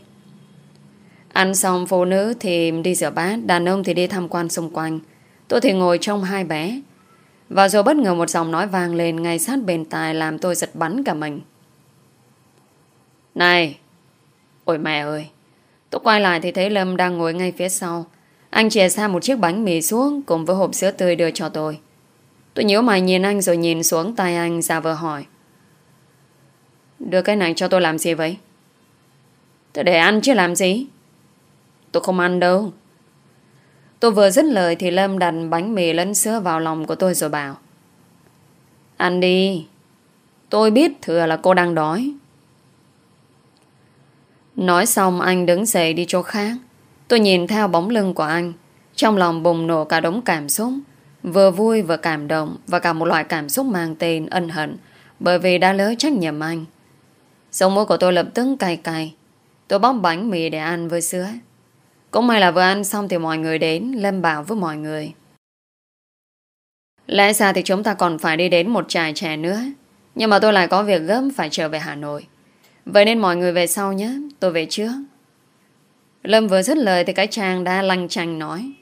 [SPEAKER 1] Ăn xong phụ nữ thì đi rửa bát, Đàn ông thì đi tham quan xung quanh Tôi thì ngồi trong hai bé Và rồi bất ngờ một giọng nói vang lên Ngay sát bên tai làm tôi giật bắn cả mình này! Ôi mẹ ơi! Tôi quay lại thì thấy Lâm đang ngồi ngay phía sau. Anh chè xa một chiếc bánh mì xuống cùng với hộp sữa tươi đưa cho tôi. Tôi nhớ mày nhìn anh rồi nhìn xuống tay anh ra vờ hỏi. Đưa cái này cho tôi làm gì vậy? Tôi để ăn chứ làm gì? Tôi không ăn đâu. Tôi vừa dứt lời thì Lâm đặt bánh mì lẫn sữa vào lòng của tôi rồi bảo. Ăn đi. Tôi biết thừa là cô đang đói. Nói xong anh đứng dậy đi chỗ khác Tôi nhìn theo bóng lưng của anh. Trong lòng bùng nổ cả đống cảm xúc. Vừa vui vừa cảm động Và cả một loại cảm xúc mang tên ân hận, Bởi vì đã lỡ trách nhiệm anh. Sống mũi của tôi lập tức cay cay. Tôi bóc bánh mì để ăn với sữa. Cũng may là vừa ăn xong thì mọi người đến, Lâm bảo với mọi người. Lẽ ra thì chúng ta còn phải đi đến một trại trẻ nữa. Nhưng mà tôi lại có việc gấp phải trở về Hà Nội. Vậy nên mọi người về sau nhé. Tôi về trước. Lâm vừa dứt lời thì cái chàng đã lanh chanh nói.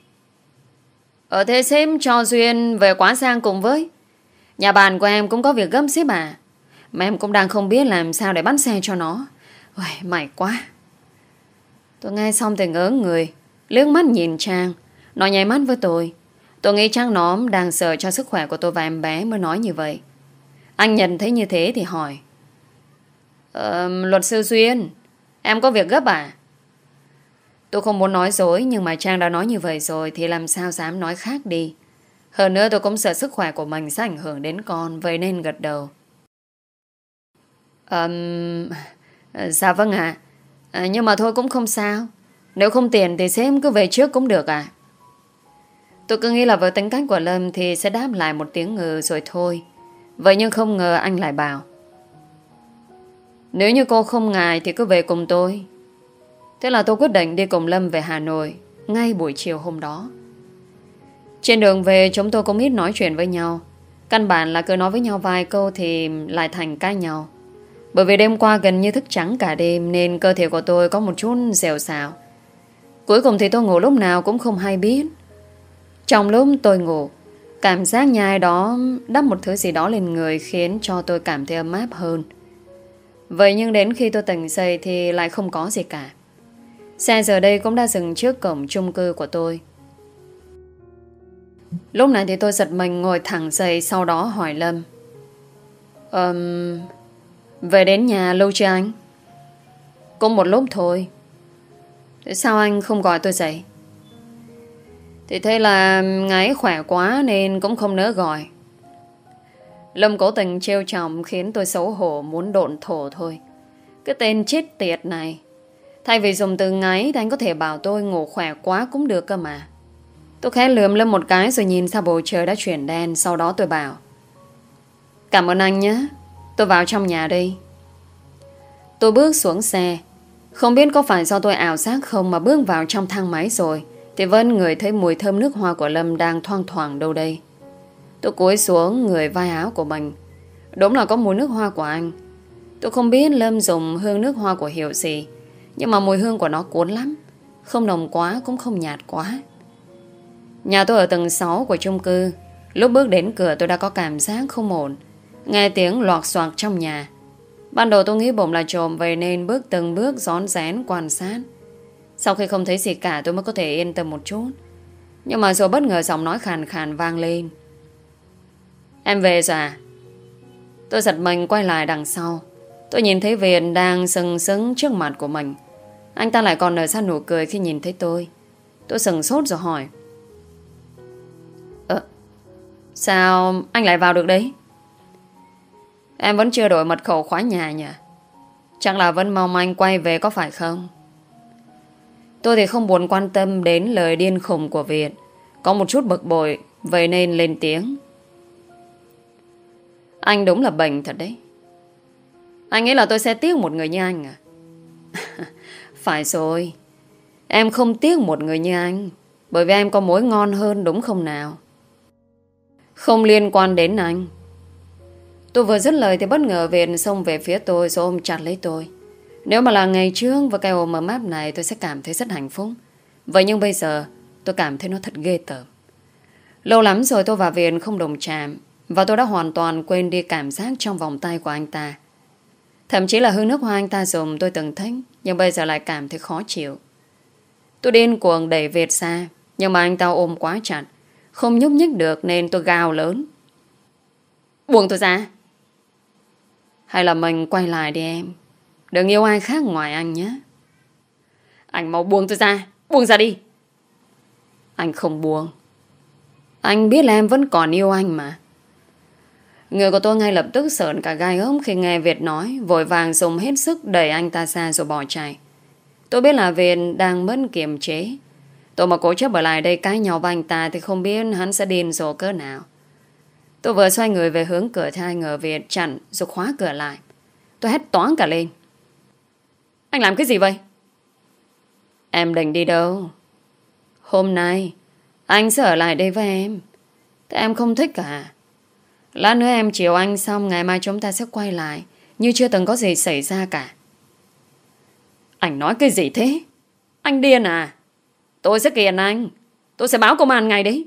[SPEAKER 1] Ở thế xem cho Duyên về quá sang cùng với. Nhà bàn của em cũng có việc gấp xếp à? Mà em cũng đang không biết làm sao để bắt xe cho nó. Ôi, mày quá. Tôi nghe xong thì ngỡ người Liếc mắt nhìn Trang Nó nháy mắt với tôi. Tôi nghĩ Trang nó đang sợ cho sức khỏe của tôi và em bé mới nói như vậy. Anh nhận thấy như thế thì hỏi. Ờ, luật sư Duyên Em có việc gấp à? Tôi không muốn nói dối Nhưng mà Trang đã nói như vậy rồi Thì làm sao dám nói khác đi. Hơn nữa tôi cũng sợ sức khỏe của mình Sẽ ảnh hưởng đến con Vậy nên gật đầu. Um, Dạ vâng ạ. À. Nhưng mà thôi cũng không sao. Nếu không tiền thì sếp cứ về trước cũng được à Tôi cứ nghĩ là với tính cách của Lâm Thì sẽ đáp lại một tiếng ngừ rồi thôi. Vậy nhưng không ngờ anh lại bảo nếu như cô không ngại thì cứ về cùng tôi. Thế là tôi quyết định đi cùng Lâm về Hà Nội Ngay buổi chiều hôm đó. Trên đường về, chúng tôi cũng ít nói chuyện với nhau. Căn bản là cứ nói với nhau vài câu Thì lại thành cãi nhau. Bởi vì đêm qua gần như thức trắng cả đêm Nên cơ thể của tôi có một chút dẻo xào Cuối cùng thì tôi ngủ lúc nào cũng không hay biết. Trong lúc tôi ngủ, Cảm giác nhai đó đắp một thứ gì đó lên người khiến cho tôi cảm thấy ấm áp hơn. Vậy nhưng đến khi tôi tỉnh dậy thì lại không có gì cả. Xe giờ đây cũng đã dừng trước cổng chung cư của tôi. Lúc này thì tôi giật mình ngồi thẳng dậy sau đó hỏi Lâm. Um, về đến nhà lâu chưa anh? Cũng một lúc thôi. Thế sao anh không gọi tôi dậy? Thì thế là ngái khỏe quá nên cũng không nỡ gọi. Lâm cố tình trêu chồng khiến tôi xấu hổ muốn độn thổ thôi. Cái tên chết tiệt này. Thay vì dùng từ ngáy thì anh có thể bảo tôi ngủ khỏe quá cũng được cơ mà. Tôi khẽ lườm Lâm một cái rồi nhìn sao bầu trời đã chuyển đen. Sau đó tôi bảo. Cảm ơn anh nhé. Tôi vào trong nhà đi. Tôi bước xuống xe. Không biết có phải do tôi ảo giác không mà bước vào trong thang máy rồi. Thì Vân người thấy mùi thơm nước hoa của Lâm đang thoang thoảng đâu đây. Tôi cúi xuống người vai áo của mình. Đúng là có mùi nước hoa của anh. Tôi không biết Lâm dùng hương nước hoa của hiệu gì. Nhưng mà mùi hương của nó cuốn lắm. Không nồng quá, cũng không nhạt quá. Nhà tôi ở tầng 6 của chung cư. Lúc bước đến cửa, tôi đã có cảm giác không ổn. Nghe tiếng loạt soạt trong nhà. Ban đầu tôi nghĩ bụng là trộm vậy nên bước từng bước gión rén quan sát. Sau khi không thấy gì cả, tôi mới có thể yên tâm một chút Nhưng mà rồi bất ngờ giọng nói khàn khàn vang lên Em về rồi à? Tôi giật mình quay lại đằng sau Tôi nhìn thấy Viện đang sừng sững trước mặt của mình anh ta lại còn nở ra nụ cười khi nhìn thấy tôi Tôi sừng sốt rồi hỏi Ờ Sao anh lại vào được đấy Em vẫn chưa đổi mật khẩu khóa nhà nhỉ Chắc là vẫn mong anh quay về có phải không Tôi thì không buồn quan tâm đến lời điên khùng của Việt. Có một chút bực bội, vậy nên lên tiếng. Anh đúng là bệnh thật đấy. Anh nghĩ là tôi sẽ tiếc một người như anh à? (laughs) Phải rồi. Em không tiếc một người như anh. Bởi vì em có mối ngon hơn đúng không nào? Không liên quan đến anh. Tôi vừa dứt lời thì bất ngờ Việt xông về phía tôi, rồi ôm chặt lấy tôi. Nếu mà là ngày trước và cái ôm ấm áp này, tôi sẽ cảm thấy rất hạnh phúc. Vậy nhưng bây giờ, tôi cảm thấy nó thật ghê tởm. Lâu lắm rồi tôi và Viện không đồng chạm, và tôi đã hoàn toàn quên đi cảm giác trong vòng tay của anh ta. Thậm chí là hương nước hoa anh ta dùng, tôi từng thích nhưng bây giờ lại cảm thấy khó chịu. Tôi điên cuồng đẩy Việt xa nhưng mà anh ta ôm quá chặt không nhúc nhích được nên tôi gào lớn. Buông tôi ra. Hay là mình quay lại đi em. Đừng yêu ai khác ngoài anh nhé. Anh mau buông tôi ra. Buông ra đi. Anh không buông. Anh biết là em vẫn còn yêu anh mà. Người của tôi ngay lập tức sợn cả gai ốc khi nghe Việt nói, vội vàng dùng hết sức đẩy anh ta ra rồi bỏ chạy. Tôi biết là Việt đang mất kiềm chế. Tôi mà cố chấp ở lại đây cãi nhau với anh ta thì không biết hắn sẽ điên rồ cỡ nào. Tôi vừa xoay người về hướng cửa thai ngờ Việt chặn rồi khóa cửa lại. Tôi hét toán cả lên. Anh làm cái gì vậy? Em định đi đâu? Hôm nay, anh sẽ ở lại đây với em. Thế em không thích cả. Lát nữa em chiều anh xong ngày mai chúng ta sẽ quay lại như chưa từng có gì xảy ra cả. Anh nói cái gì thế? Anh điên à? Tôi sẽ kiện anh. Tôi sẽ báo công an ngay đấy.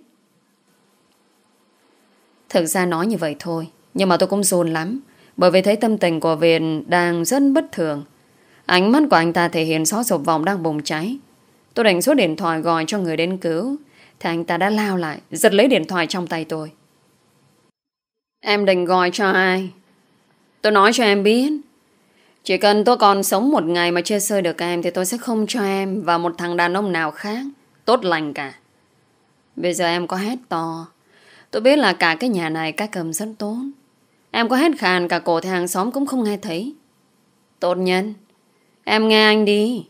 [SPEAKER 1] Thực ra nói như vậy thôi. Nhưng mà tôi cũng run lắm. Bởi vì thấy tâm tình của Việt đang rất bất thường. Ánh mắt của anh ta thể hiện xó sụp vòng đang bùng cháy. Tôi đánh số điện thoại gọi cho người đến cứu. Thì anh ta đã lao lại, giật lấy điện thoại trong tay tôi. Em định gọi cho ai? Tôi nói cho em biết. Chỉ cần tôi còn sống một ngày mà chưa sơi được em thì tôi sẽ không cho em và một thằng đàn ông nào khác tốt lành cả. Bây giờ em có hét to. Tôi biết là cả cái nhà này các cầm rất tốt. Em có hét khàn cả cổ thì hàng xóm cũng không nghe thấy. Tốt nhân, Em nghe anh đi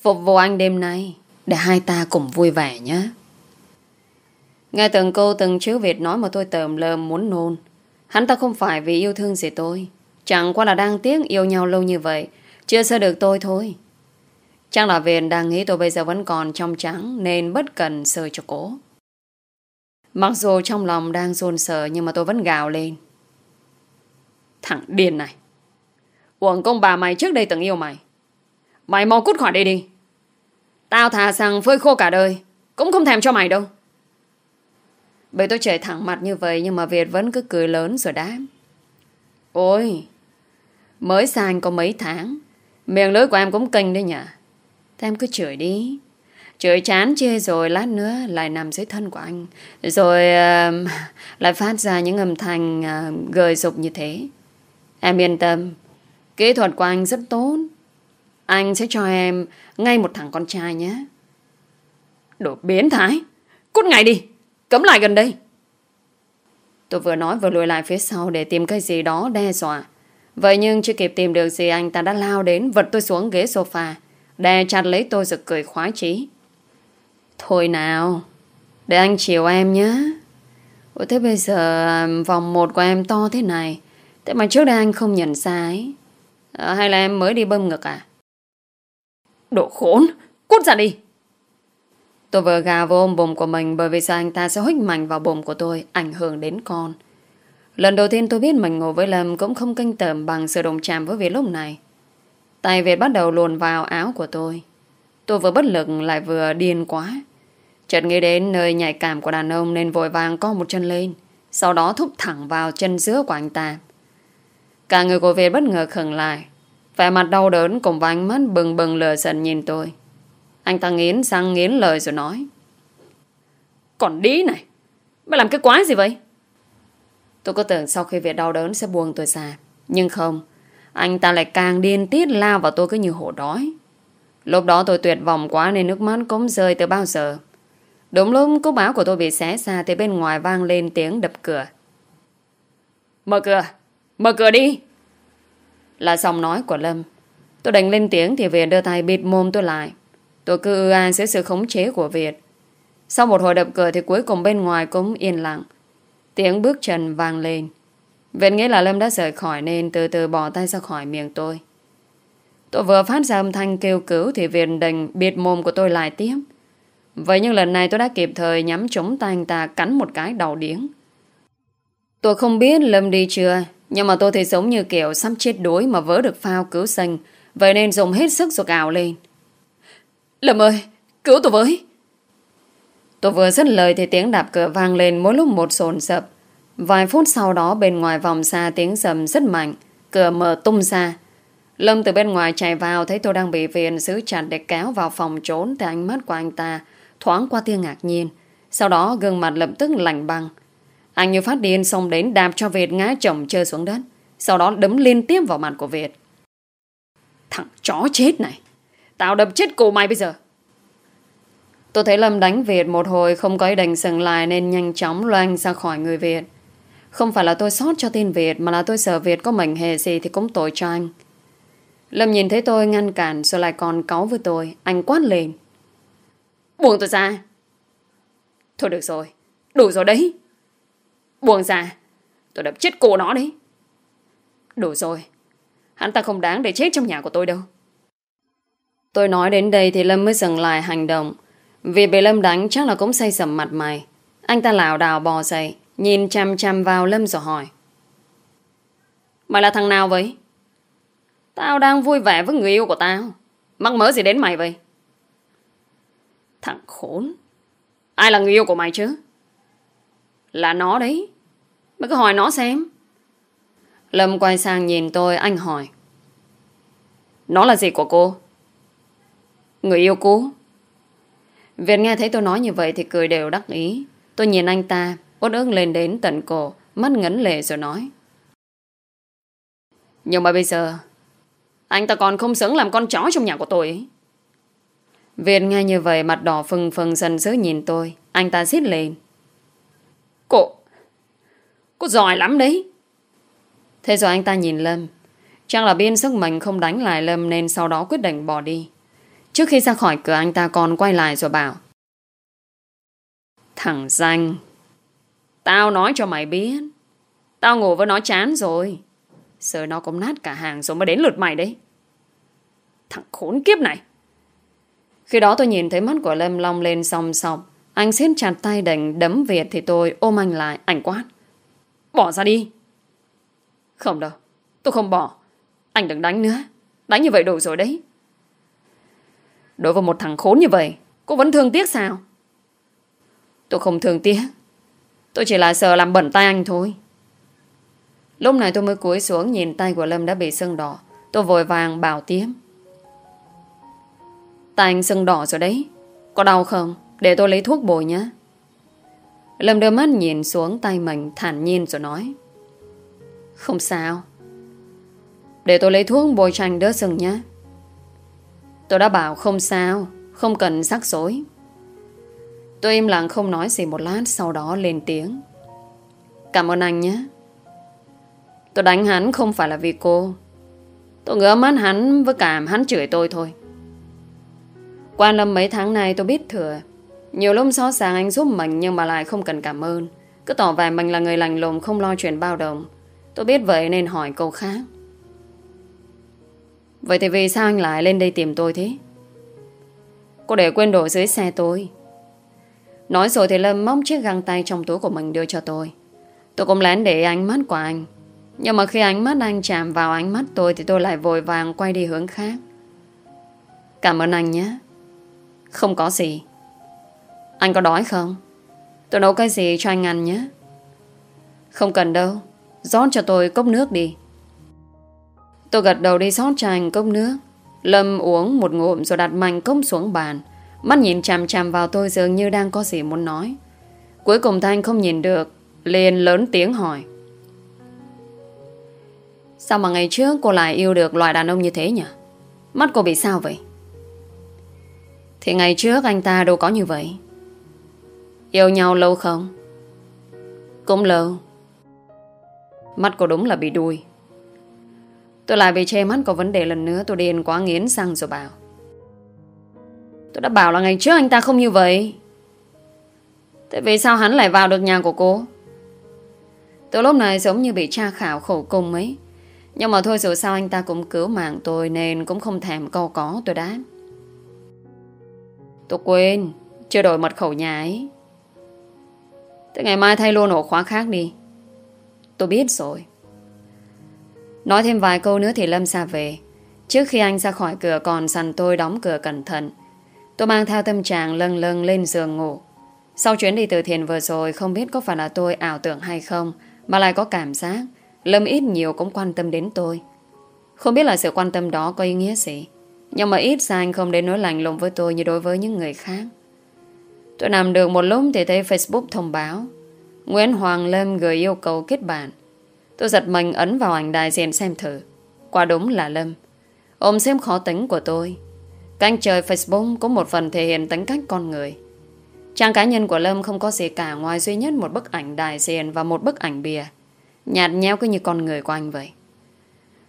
[SPEAKER 1] Phục vụ anh đêm nay Để hai ta cùng vui vẻ nhé Nghe từng câu từng chữ Việt nói mà tôi tờm lơm muốn nôn Hắn ta không phải vì yêu thương gì tôi Chẳng qua là đang tiếc yêu nhau lâu như vậy Chưa sơ được tôi thôi Chắc là viền đang nghĩ tôi bây giờ vẫn còn trong trắng, Nên bất cần sơ cho cố Mặc dù trong lòng đang rôn sợ, Nhưng mà tôi vẫn gào lên Thằng điên này
[SPEAKER 2] Uổng công bà mày trước đây từng yêu mày. Mày mau cút khỏi đây đi. Tao thà rằng phơi khô cả đời. Cũng không thèm cho mày đâu.
[SPEAKER 1] Bởi tôi trời thẳng mặt như vậy nhưng mà Việt vẫn cứ cười lớn rồi đáp. Ôi, mới xa anh có mấy tháng. Miệng lưỡi của em cũng kinh đấy nhỉ. Thế em cứ chửi đi. Chửi chán chê rồi lát nữa lại nằm dưới thân của anh. Rồi uh, lại phát ra những âm thanh uh, gợi dục như thế. Em yên tâm. Kỹ thuật của anh rất tốt. Anh sẽ cho em ngay một thằng con trai nhé.
[SPEAKER 2] Đồ biến thái. Cút ngay đi. Cấm lại gần đây.
[SPEAKER 1] Tôi vừa nói vừa lùi lại phía sau để tìm cái gì đó đe dọa. Vậy nhưng chưa kịp tìm được gì anh ta đã lao đến vật tôi xuống ghế sofa. Đè chặt lấy tôi rồi cười khoái chí. Thôi nào. Để anh chiều em nhé. Ủa thế bây giờ vòng một của em to thế này. Thế mà trước đây anh không nhận ra ấy. À, hay là em mới đi bơm ngực à?
[SPEAKER 2] Đồ khốn. Cút ra đi.
[SPEAKER 1] Tôi vừa gà vô ôm bụng của mình bởi vì sao anh ta sẽ hít mạnh vào bụng của tôi, ảnh hưởng đến con. Lần đầu tiên tôi biết mình ngồi với Lâm cũng không kinh tởm bằng sự đồng chạm với Việt lúc này. Tay Việt bắt đầu luồn vào áo của tôi. Tôi vừa bất lực lại vừa điên quá. Chợt nghĩ đến nơi nhạy cảm của đàn ông nên vội vàng co một chân lên, sau đó thúc thẳng vào chân giữa của anh ta. Cả người của Việt bất ngờ khẩn lại, vẻ mặt đau đớn cùng với ánh mắt bừng bừng lửa giận nhìn tôi. Anh ta nghiến răng nghiến lời rồi nói.
[SPEAKER 2] Còn đi này, Mày làm cái quái gì vậy?
[SPEAKER 1] Tôi có tưởng sau khi việc đau đớn sẽ buông tôi ra, Nhưng không. Anh ta lại càng điên tiết lao vào tôi cứ như hổ đói. Lúc đó tôi tuyệt vọng quá Nên nước mắt cũng rơi từ bao giờ. Đúng lúc cúc áo của tôi bị xé ra Thì bên ngoài vang lên tiếng đập cửa.
[SPEAKER 2] Mở cửa Mở cửa đi.
[SPEAKER 1] Là giọng nói của Lâm. Tôi đánh lên tiếng thì về đưa tay bịt mồm tôi lại. Tôi cứ ư an dưới sự khống chế của Việt. Sau một hồi đập cửa thì cuối cùng bên ngoài cũng yên lặng. Tiếng bước chân vang lên. Việt nghĩ là Lâm đã rời khỏi nên từ từ bỏ tay ra khỏi miệng tôi. Tôi vừa phát ra âm thanh kêu cứu thì Việt đành biệt mồm của tôi lại tiếp. Vậy nhưng lần này tôi đã kịp thời nhắm trúng tay anh ta cắn một cái đầu điếng. Tôi không biết Lâm đi chưa, nhưng mà tôi thì giống như kiểu sắp chết đuối mà vỡ được phao cứu sinh. Vậy nên dùng hết sức ruột ảo lên.
[SPEAKER 2] Lâm ơi, cứu tôi với.
[SPEAKER 1] Tôi vừa dứt lời thì tiếng đạp cửa vang lên mỗi lúc một sồn sập. Vài phút sau đó bên ngoài vòng xa tiếng sầm rất mạnh, cửa mở tung ra. Lâm từ bên ngoài chạy vào thấy tôi đang bị viện giữ chặt để kéo vào phòng trốn thì ánh mắt của anh ta thoáng qua tia ngạc nhiên. Sau đó gương mặt lập tức lạnh băng. Anh như phát điên xong đến đạp cho Việt ngã chồng chơi xuống đất. Sau đó đấm liên tiếp vào mặt của Việt.
[SPEAKER 2] Thằng chó chết này. Tao đập chết cổ mày bây giờ.
[SPEAKER 1] Tôi thấy Lâm đánh Việt một hồi, không có ý định dừng lại nên nhanh chóng loanh ra khỏi người Việt. Không phải là tôi sót cho tên Việt, mà là tôi sợ Việt có mệnh hề gì thì cũng tội cho anh. Lâm nhìn thấy tôi ngăn cản, rồi lại còn cáu với tôi. Anh quát lên.
[SPEAKER 2] Buông tôi ra. Thôi được rồi. Đủ rồi đấy. Buông ra. Tôi đập chết cổ nó đấy. Đủ rồi. Hắn ta không đáng để chết trong nhà của tôi đâu.
[SPEAKER 1] Tôi nói đến đây thì Lâm mới dừng lại hành động. Vì bị Lâm đánh chắc là cũng say sầm mặt mày. Anh ta lảo đảo bò dậy, nhìn chăm chăm vào Lâm rồi hỏi.
[SPEAKER 2] Mày là thằng nào vậy? Tao đang vui vẻ với người yêu của tao. Mắc mớ gì đến mày vậy? Thằng khốn. Ai là người yêu của mày chứ? Là nó đấy. Mày cứ hỏi nó xem.
[SPEAKER 1] Lâm quay sang nhìn tôi, anh hỏi.
[SPEAKER 2] Nó là gì của cô?
[SPEAKER 1] Người yêu cũ. Việt nghe thấy tôi nói như vậy thì cười đều đắc ý. Tôi nhìn anh ta Ốt ức lên đến tận cổ, Mắt ngấn lệ rồi nói.
[SPEAKER 2] Nhưng mà bây giờ, Anh ta còn không xứng làm con chó trong nhà của tôi. Ấy.
[SPEAKER 1] Việt nghe như vậy, Mặt đỏ phừng phừng dần dữ nhìn tôi. Anh ta xít lên.
[SPEAKER 2] Cô Cô giỏi lắm đấy.
[SPEAKER 1] Thế rồi anh ta nhìn Lâm. Chắc là biên sức mình không đánh lại Lâm Nên sau đó quyết định bỏ đi. Trước khi ra khỏi cửa, anh ta còn quay lại rồi bảo,
[SPEAKER 2] Thằng danh, Tao nói cho mày biết, Tao ngủ với nó chán rồi. Sợ nó cũng nát cả hàng rồi mới đến lượt mày đấy. Thằng khốn kiếp này.
[SPEAKER 1] Khi đó tôi nhìn thấy mắt của Lâm long lên song song. Anh xếp chặt tay đành đấm Việt Thì tôi ôm anh lại Anh quát,
[SPEAKER 2] Bỏ ra đi. Không đâu, Tôi không bỏ. Anh đừng đánh nữa. Đánh như vậy đủ rồi đấy. Đối với một thằng khốn như vậy, cô vẫn thương tiếc sao? Tôi không thương tiếc. Tôi chỉ là sợ làm bẩn tay anh thôi. Lúc này tôi mới cúi xuống nhìn tay của Lâm đã bị sưng đỏ. Tôi vội vàng bảo tiếm Tay anh sưng đỏ rồi đấy. Có đau không? Để tôi lấy thuốc bồi nhé. Lâm đưa mắt nhìn xuống tay mình thản nhiên rồi nói. Không sao. Để tôi lấy thuốc bồi chanh đỡ sưng nhé. Tôi đã bảo không sao, không cần rắc rối. Tôi im lặng không nói gì một lát sau đó lên tiếng. Cảm ơn anh nhé. Tôi đánh hắn không phải là vì cô. Tôi ngỡ mắt hắn với cảm hắn chửi tôi thôi. Quan lâm mấy tháng nay tôi biết thừa. Nhiều lúc xó sáng anh giúp mình nhưng mà lại không cần cảm ơn. Cứ tỏ vẻ mình là người lành lùng không lo chuyện bao đồng. Tôi biết vậy nên hỏi câu khác. Vậy thì vì sao anh lại lên đây tìm tôi thế? Cô để quên đồ dưới xe tôi. Nói rồi thì Lâm móc chiếc găng tay trong túi của mình đưa cho tôi. Tôi cũng lén để ánh mắt của anh. Nhưng mà khi ánh mắt anh chạm vào ánh mắt tôi thì tôi lại vội vàng quay đi hướng khác. Cảm ơn anh nhé. Không có gì. Anh có đói không? Tôi nấu cái gì cho anh ăn nhé. Không cần đâu. rót cho tôi cốc nước đi. Tôi gật đầu đi xót cho anh cốc nước. Lâm uống một ngụm rồi đặt mạnh cốc xuống bàn. Mắt nhìn chằm chằm vào tôi dường như đang có gì muốn nói. Cuối cùng Thanh không nhìn được. liền lớn tiếng hỏi. Sao mà ngày trước cô lại yêu được loại đàn ông như thế nhỉ? Mắt cô bị sao vậy? Thì ngày trước anh ta đâu có như vậy. Yêu nhau lâu không? Cũng lâu. Mắt cô đúng là bị đuôi. Tôi lại bị che mắt có vấn đề lần nữa, Tôi điên quá nghiến răng rồi bảo. Tôi đã bảo là ngày trước anh ta không như vậy. Thế vì sao hắn lại vào được nhà của cô? Tôi lúc này giống như bị tra khảo khổ cùng ấy. Nhưng mà thôi dù sao anh ta cũng cứu mạng tôi Nên cũng không thèm câu có tôi đáp Tôi quên, Chưa đổi mật khẩu nhà ấy. Thế ngày mai thay luôn ổ khóa khác đi. Tôi biết rồi. Nói thêm vài câu nữa thì Lâm xa về. Trước khi anh ra khỏi cửa, còn sẵn tôi đóng cửa cẩn thận. Tôi mang theo tâm trạng lâng lâng lên giường ngủ. Sau chuyến đi từ thiền vừa rồi, Không biết có phải là tôi ảo tưởng hay không, Mà lại có cảm giác Lâm ít nhiều cũng quan tâm đến tôi. Không biết là sự quan tâm đó có ý nghĩa gì, Nhưng mà ít ra anh không đến nỗi lành lùng với tôi Như đối với những người khác. Tôi nằm được một lúc thì thấy Facebook thông báo, Nguyễn Hoàng Lâm gửi yêu cầu kết bạn. Tôi giật mình ấn vào ảnh đại diện xem thử. Quả đúng là Lâm. Ôm xem khó tính của tôi. Canh trời Facebook có một phần thể hiện tính cách con người. Trang cá nhân của Lâm không có gì cả ngoài duy nhất một bức ảnh đại diện và một bức ảnh bìa. Nhạt nhẽo cứ như con người của anh vậy.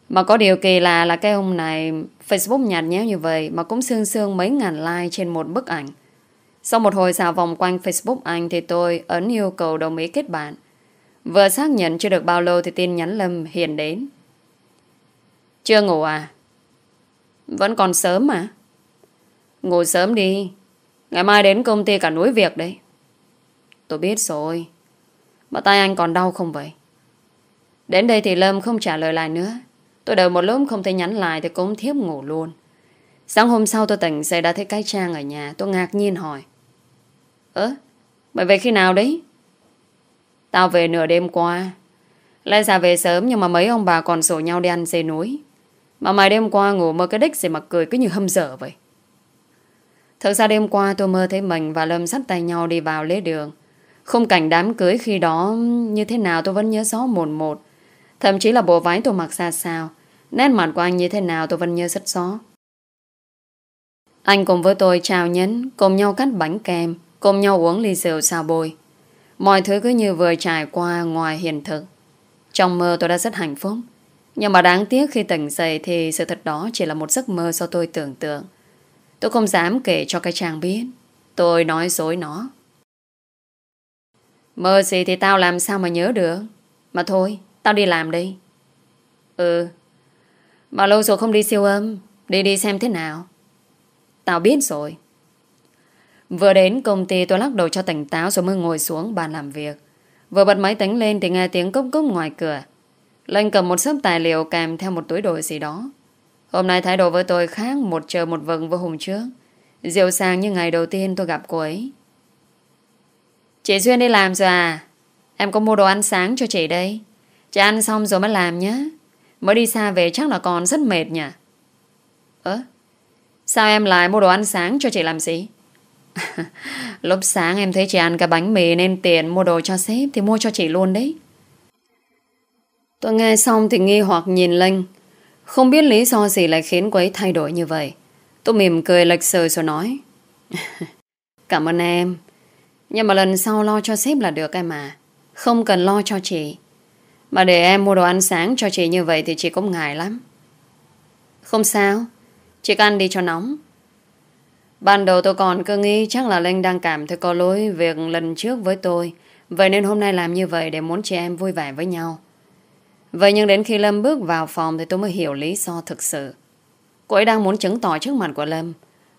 [SPEAKER 2] Mà có điều kỳ lạ là cái ông này, Facebook nhạt nhẽo như vậy mà cũng xương xương mấy ngàn like trên một bức ảnh. Sau một hồi xào vòng quanh Facebook anh thì tôi ấn yêu cầu đồng ý kết bạn. Vừa xác nhận chưa được bao lâu thì tin nhắn Lâm hiện đến. Chưa ngủ à? Vẫn còn sớm mà. Ngủ sớm đi. Ngày mai đến công ty cả núi việc đấy. Tôi biết rồi. Mà tay anh còn đau không vậy? Đến đây thì Lâm không trả lời lại nữa. Tôi đợi một lúc không thấy nhắn lại thì cũng thiếp ngủ luôn. Sáng hôm sau tôi tỉnh dậy đã thấy cái trang ở nhà. Tôi ngạc nhiên hỏi. Ơ, mày về khi nào đấy? Tao về nửa đêm qua. Lẽ ra về sớm nhưng mà mấy ông bà còn sổ nhau đi ăn dê núi. Mà mày đêm qua ngủ mơ cái đích gì mà cười cứ như hâm dở vậy. Thực ra đêm qua tôi mơ thấy mình và Lâm sắt tay nhau đi vào lễ đường. Không cảnh đám cưới khi đó như thế nào tôi vẫn nhớ rõ một một. Thậm chí là bộ váy tôi mặc ra sao. Nét mặt của anh như thế nào tôi vẫn nhớ rất rõ. Anh cùng với tôi chào nhấn Cùng nhau cắt bánh kem, Cùng nhau uống ly rượu xào bồi Mọi thứ cứ như vừa trải qua ngoài hiện thực. Trong mơ tôi đã rất hạnh phúc. Nhưng mà đáng tiếc khi tỉnh dậy thì sự thật đó chỉ là một giấc mơ do tôi tưởng tượng. Tôi không dám kể cho cái chàng biết. Tôi nói dối nó. Mơ gì thì tao làm sao mà nhớ được. Mà thôi, tao đi làm đi. Ừ. Mà lâu rồi không đi siêu âm. Đi đi xem thế nào. Tao biết rồi. Vừa đến, công ty tôi lắc đầu cho tỉnh táo rồi mới ngồi xuống bàn làm việc. Vừa bật máy tính lên thì nghe tiếng cốc cốc ngoài cửa.
[SPEAKER 1] Linh cầm một sớp tài liệu kèm theo một túi đồ gì đó. Hôm nay thái độ với tôi khác một trời một vừng với hôm trước. Diệu sàng như ngày đầu tiên tôi gặp cô ấy. Chị Duyên đi làm rồi à? Em có mua đồ ăn sáng cho chị đây. Chị ăn xong rồi mới làm nhé. Mới đi xa về chắc là còn rất mệt nhỉ? Ơ? sao em lại mua đồ ăn sáng cho chị làm gì? (laughs) Lúc sáng em thấy chị ăn cả bánh mì nên tiền mua đồ cho sếp thì mua cho chị luôn đấy. Tôi nghe xong thì nghi hoặc nhìn Linh. Không biết lý do gì lại khiến cô ấy thay đổi như vậy. Tôi mỉm cười lệch sờ rồi nói. (laughs) Cảm ơn em. Nhưng mà lần sau lo cho sếp là được em à. Không cần lo cho chị. Mà để em mua đồ ăn sáng cho chị như vậy thì chị cũng ngại lắm. Không sao. Chị ăn đi cho nóng. Ban đầu tôi còn cứ nghĩ chắc là Linh đang cảm thấy có lỗi việc lần trước với tôi. Vậy nên hôm nay làm như vậy để muốn chị em vui vẻ với nhau. Vậy nhưng đến khi Lâm bước vào phòng thì tôi mới hiểu lý do thực sự. Cô ấy đang muốn chứng tỏ trước mặt của Lâm.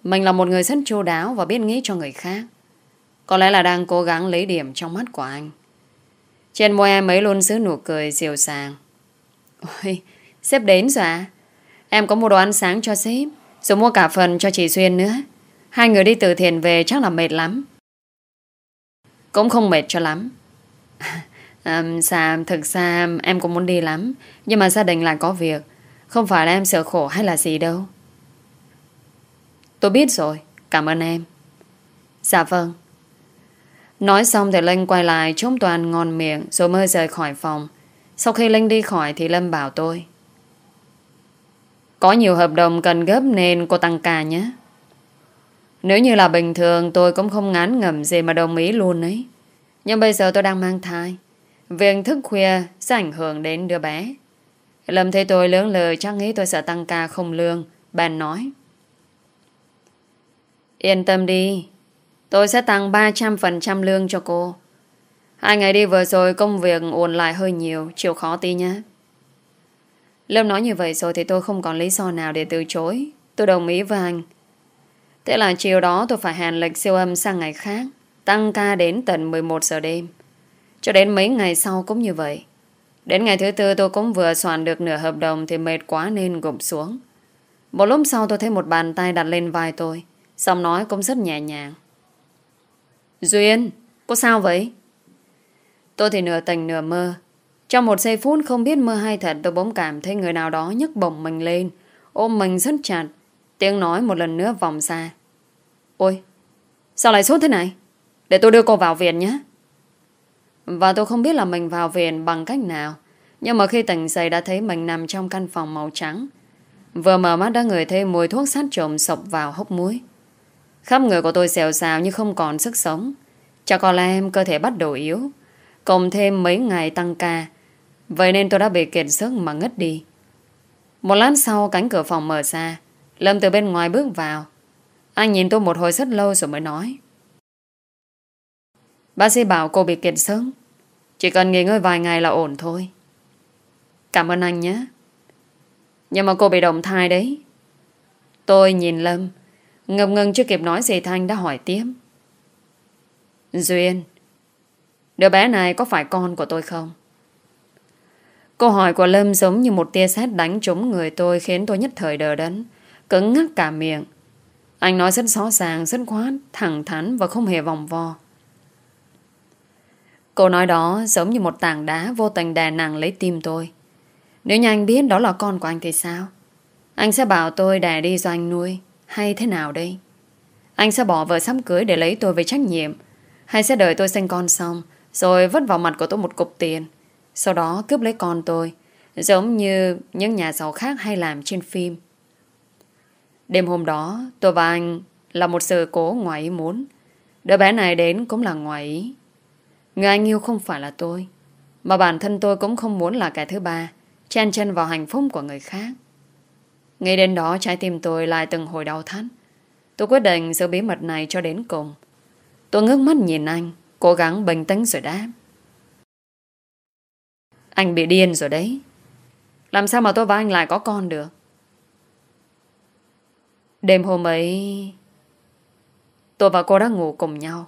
[SPEAKER 1] Mình là một người rất chu đáo và biết nghĩ cho người khác. Có lẽ là đang cố gắng lấy điểm trong mắt của anh. Trên môi em ấy luôn giữ nụ cười dịu dàng. Ôi, sếp đến rồi à? Em có mua đồ ăn sáng cho sếp, rồi mua cả phần cho chị Xuyên nữa. Hai người đi từ thiền về chắc là mệt lắm. Cũng không mệt cho lắm. (laughs) à, Dạ, thực ra em cũng muốn đi lắm. Nhưng mà gia đình lại có việc. Không phải là em sợ khổ hay là gì đâu. Tôi biết rồi. Cảm ơn em. Dạ vâng. Nói xong thì Linh quay lại chống toàn ngon miệng rồi mới rời khỏi phòng. Sau khi Linh đi khỏi thì Lâm bảo tôi. Có nhiều hợp đồng cần gấp nên cô tăng ca nhé. Nếu như là bình thường, tôi cũng không ngán ngẩm gì mà đồng ý luôn ấy. Nhưng bây giờ tôi đang mang thai. Việc thức khuya sẽ ảnh hưởng đến đứa bé. Lâm thấy tôi lớn lời chắc nghĩ tôi sẽ tăng ca không lương. Bạn nói. Yên tâm đi. Tôi sẽ tăng 300% lương cho cô. Hai ngày đi vừa rồi, công việc ồn lại hơi nhiều. Chịu khó tí nhé. Lâm nói như vậy rồi thì tôi không còn lý do nào để từ chối. Tôi đồng ý với anh. Thế là chiều đó tôi phải hàn lịch siêu âm sang ngày khác. Tăng ca đến tận 11 giờ đêm. Cho đến mấy ngày sau cũng như vậy. Đến ngày thứ tư tôi cũng vừa soạn được nửa hợp đồng thì mệt quá nên gục xuống. Một lúc sau tôi thấy một bàn tay đặt lên vai tôi. Xong nói cũng rất nhẹ nhàng. Duyên, có sao vậy? Tôi thì nửa tỉnh nửa mơ. Trong một giây phút không biết mơ hay thật tôi bỗng cảm thấy người nào đó nhấc bổng mình lên. Ôm mình rất chặt. Tiếng nói một lần nữa vòng xa. Ôi, sao lại sốt thế này? Để tôi đưa cô vào viện nhé. Và tôi không biết là mình vào viện bằng cách nào. Nhưng mà khi tỉnh dậy đã thấy mình nằm trong căn phòng màu trắng. Vừa mở mắt đã ngửi thấy mùi thuốc sát trộm sộc vào hốc muối. Khắp người của tôi xèo xào như không còn sức sống. Chắc có lẽ em cơ thể bắt đầu yếu. Cộng thêm mấy ngày tăng ca. Vậy nên tôi đã bị kiệt sức mà ngất đi. Một lát sau cánh cửa phòng mở ra. Lâm từ bên ngoài bước vào. Anh nhìn tôi một hồi rất lâu rồi mới nói. Bác sĩ bảo cô bị kiệt sức. Chỉ cần nghỉ ngơi vài ngày là ổn thôi. Cảm ơn anh nhé. Nhưng mà cô bị động thai đấy. Tôi nhìn Lâm. Ngập ngừng chưa kịp nói gì Thanh đã hỏi tiếp. Duyên, đứa bé này có phải con của tôi không? Câu hỏi của Lâm giống như một tia sét đánh trúng người tôi khiến tôi nhất thời đờ đẫn, cứng ngắc cả miệng. Anh nói rất rõ ràng, rất khoát, thẳng thắn và không hề vòng vo. Câu nói đó giống như một tảng đá vô tình đè nặng lấy tim tôi. Nếu như anh biết đó là con của anh thì sao? Anh sẽ bảo tôi đè đi do anh nuôi. Hay thế nào đây? Anh sẽ bỏ vợ sắp cưới để lấy tôi về trách nhiệm Hay sẽ đợi tôi sinh con xong Rồi vứt vào mặt của tôi một cục tiền Sau đó cướp lấy con tôi Giống như những nhà giàu khác hay làm trên phim Đêm hôm đó Tôi và anh là một sự cố ngoài ý muốn Đứa bé này đến cũng là ngoài ý Người anh yêu không phải là tôi Mà bản thân tôi cũng không muốn là kẻ thứ ba Chen chân vào hạnh phúc của người khác Ngay đến đó trái tim tôi lại từng hồi đau thắt. Tôi quyết định giữ bí mật này cho đến cùng. Tôi ngước mắt nhìn anh, cố gắng bình tĩnh rồi đáp. Anh bị điên rồi đấy. Làm sao mà tôi và anh lại có con được? Đêm hôm ấy, tôi và cô đã ngủ cùng nhau.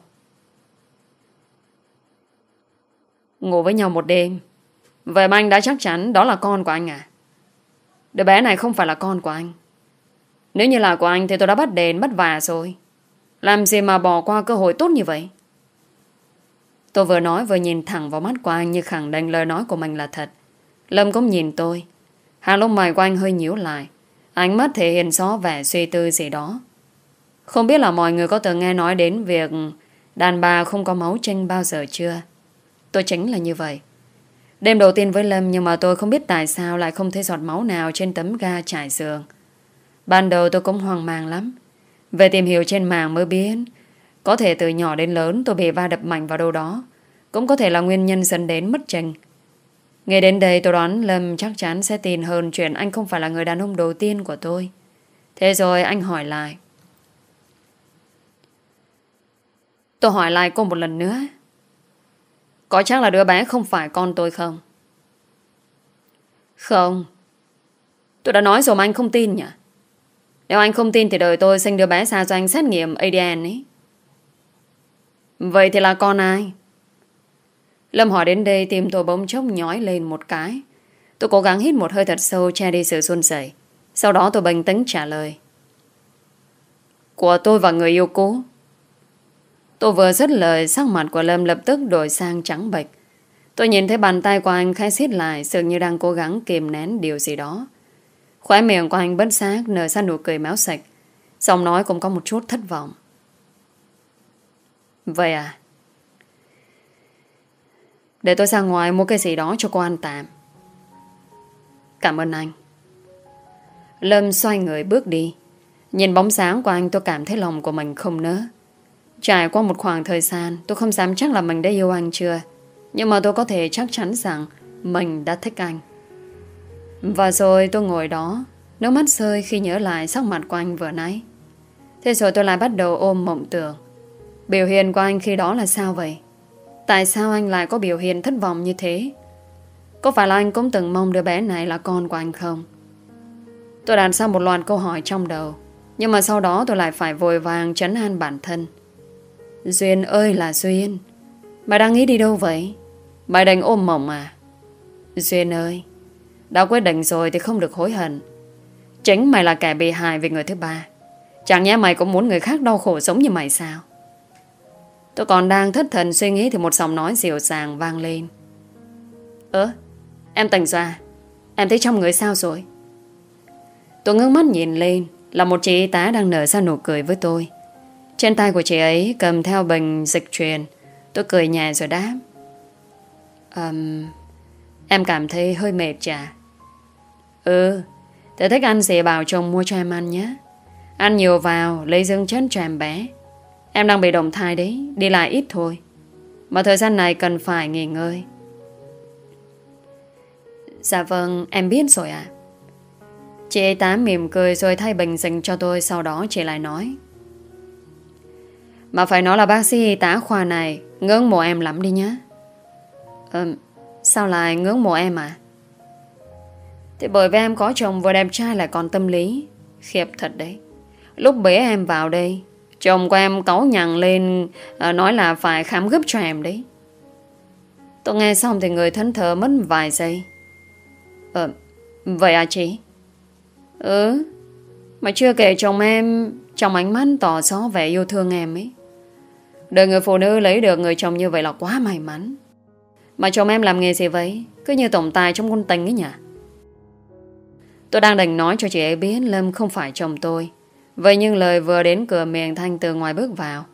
[SPEAKER 1] Ngủ với nhau một đêm,
[SPEAKER 2] Vậy mà anh đã chắc chắn đó là con của anh à? Đứa bé này không phải là con của anh. Nếu như là của anh thì tôi đã bắt đền bắt vả rồi. Làm gì mà bỏ qua cơ hội tốt như vậy? Tôi vừa nói vừa nhìn thẳng vào mắt của anh như khẳng định lời nói của mình là thật. Lâm cũng nhìn tôi. Hàng lông mày của anh hơi nhíu lại. Ánh mắt thể hiện rõ vẻ suy tư gì đó. Không biết là mọi người có từng nghe nói đến việc đàn bà không có máu tranh bao giờ chưa? Tôi chính là như vậy. Đêm đầu tiên với Lâm nhưng mà tôi không biết tại sao lại không thấy giọt máu nào trên tấm ga trải giường. Ban đầu tôi cũng hoang mang lắm. Về tìm hiểu trên mạng mới biết, có thể từ nhỏ đến lớn tôi bị va đập mạnh vào đâu đó. Cũng có thể là nguyên nhân dẫn đến mất tranh. Nghe đến đây tôi đoán Lâm chắc chắn sẽ tin hơn chuyện anh không phải là người đàn ông đầu tiên của tôi. Thế rồi anh hỏi lại. Tôi hỏi lại cô một lần nữa. Có chắc là đứa bé không phải con tôi không? Không. Tôi đã nói rồi mà anh không tin nhỉ? Nếu anh không tin thì đời tôi sinh đứa bé ra cho anh xét nghiệm ADN ấy. Vậy thì là con ai? Lâm hỏi đến đây tim tôi bỗng chốc nhói lên một cái. Tôi cố gắng hít một hơi thật sâu che đi sự run rẩy. Sau đó tôi bình tĩnh trả lời. Của tôi và người yêu cũ. Tôi vừa dứt lời, sắc mặt của Lâm lập tức đổi sang trắng bệch. Tôi nhìn thấy bàn tay của anh khai xiết lại, dường như đang cố gắng kìm nén điều gì đó. Khóe miệng của anh bất giác nở ra nụ cười méo sạch. Giọng nói cũng có một chút thất vọng. Vậy à? Để tôi ra ngoài mua cái gì đó cho cô ăn tạm. Cảm ơn anh. Lâm xoay người bước đi. Nhìn bóng sáng của anh, tôi cảm thấy lòng của mình không nỡ. Trải qua một khoảng thời gian, tôi không dám chắc là mình đã yêu anh chưa. Nhưng mà tôi có thể chắc chắn rằng mình đã thích anh. Và rồi tôi ngồi đó, Nước mắt rơi khi nhớ lại sắc mặt của anh vừa nãy Thế rồi tôi lại bắt đầu ôm mộng tưởng Biểu hiện của anh khi đó là sao vậy? Tại sao anh lại có biểu hiện thất vọng như thế? Có phải là anh cũng từng mong đứa bé này là con của anh không? Tôi đàn ra một loạt câu hỏi trong đầu, Nhưng mà sau đó tôi lại phải vội vàng chấn an bản thân Duyên ơi là Duyên Mày đang nghĩ đi đâu vậy? Mày đành ôm mộng à? Duyên ơi, Đã quyết định rồi thì không được hối hận Chính mày là kẻ bị hại vì người thứ ba Chẳng nhẽ mày cũng muốn người khác đau khổ sống như mày sao Tôi còn đang thất thần suy nghĩ Thì một giọng nói dịu dàng vang lên. Ơ Em tỉnh ra à? Em thấy trong người sao rồi? Tôi ngước mắt nhìn lên Là một chị y tá đang nở ra nụ cười với tôi. Trên tay của chị ấy cầm theo bình dịch truyền. Tôi cười nhẹ rồi đáp. Um, Em cảm thấy hơi mệt chả? Ừ Thế thích ăn gì bảo chồng mua cho em ăn nhé. Ăn nhiều vào Lấy dương chất cho em bé. Em đang bị động thai đấy, Đi lại ít thôi. Mà thời gian này cần phải nghỉ ngơi. Dạ vâng Em biết rồi ạ. Chị ấy tá mỉm cười rồi thay bình dành cho tôi, Sau đó chị lại nói. Mà phải nói là bác sĩ y tá khoa này Ngưỡng mộ em lắm đi nhé Ừm, Sao lại ngưỡng mộ em à Thì bởi vì em có chồng vừa đẹp trai lại còn tâm lý. Khiếp thật đấy. Lúc bế em vào đây Chồng của em cáu nhằn lên à, Nói là phải khám gấp cho em đấy. Tôi nghe xong thì người thân thờ mất vài giây. Ờ Vậy à chị? Ừ Mà chưa kể chồng em Trong ánh mắt tỏ rõ vẻ yêu thương em ấy. Đời người phụ nữ lấy được người chồng như vậy là quá may mắn. Mà chồng em làm nghề gì vậy? Cứ như tổng tài trong quân tình ấy nhỉ? Tôi đang định nói cho chị ấy biết Lâm không phải chồng tôi. Vậy nhưng lời vừa đến cửa miệng Thanh từ ngoài bước vào.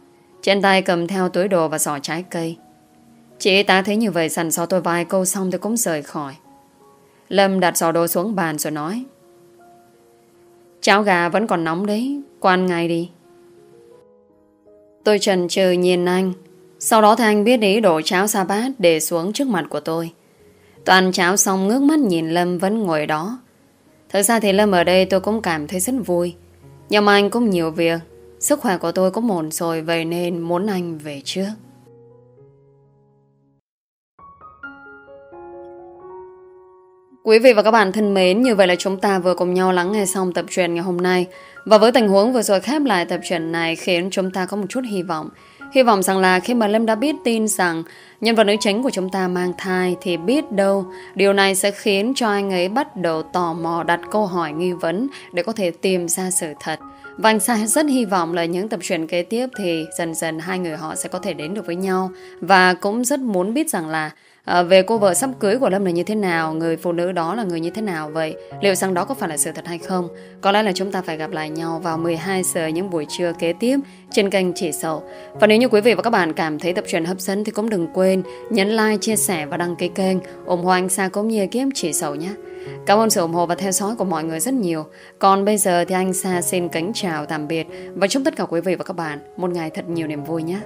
[SPEAKER 2] Trên tay cầm theo túi đồ và giỏ trái cây. Chị ta thấy như vậy sẵn sau tôi vài câu xong tôi cũng rời khỏi. Lâm đặt giỏ đồ xuống bàn rồi nói, Cháo gà vẫn còn nóng đấy Quan ngay đi. Tôi trần trừ nhìn anh. Sau đó thì anh biết ý đổ cháo sa bát Để xuống trước mặt của tôi. Toàn cháo xong ngước mắt nhìn Lâm vẫn ngồi đó. Thực ra thì Lâm ở đây tôi cũng cảm thấy rất vui nhưng mà anh cũng nhiều việc. Sức khỏe của tôi cũng ổn rồi Vậy nên muốn anh về trước. Quý vị và các bạn thân mến, như vậy là chúng ta vừa cùng nhau lắng nghe xong tập truyện ngày hôm nay. Và với tình huống vừa rồi khép lại tập truyện này khiến chúng ta có một chút hy vọng.
[SPEAKER 1] Hy vọng rằng là khi mà Lâm đã biết tin rằng nhân vật nữ chính của chúng ta mang thai thì biết đâu điều này sẽ khiến cho anh ấy bắt đầu tò mò đặt câu hỏi nghi vấn để có thể tìm ra sự thật. Và anh Sa rất hy vọng là những tập truyện kế tiếp thì dần dần hai người họ sẽ có thể đến được với nhau và cũng rất muốn biết rằng là À, về cô vợ sắp cưới của Lâm là như thế nào Người phụ nữ đó là người như thế nào vậy? Liệu rằng đó có phải là sự thật hay không? Có lẽ là chúng ta phải gặp lại nhau vào 12 giờ những buổi trưa kế tiếp Trên kênh Chỉ Sầu. Và nếu như quý vị và các bạn cảm thấy tập truyện hấp dẫn Thì cũng đừng quên nhấn like, chia sẻ và đăng ký kênh ủng hộ anh Sa cũng như kiếm Chỉ Sầu nhé. Cảm ơn sự ủng hộ và theo dõi của mọi người rất nhiều. Còn bây giờ thì anh Sa xin kính chào tạm biệt Và chúc tất cả quý vị và các bạn một ngày thật nhiều niềm vui nhé.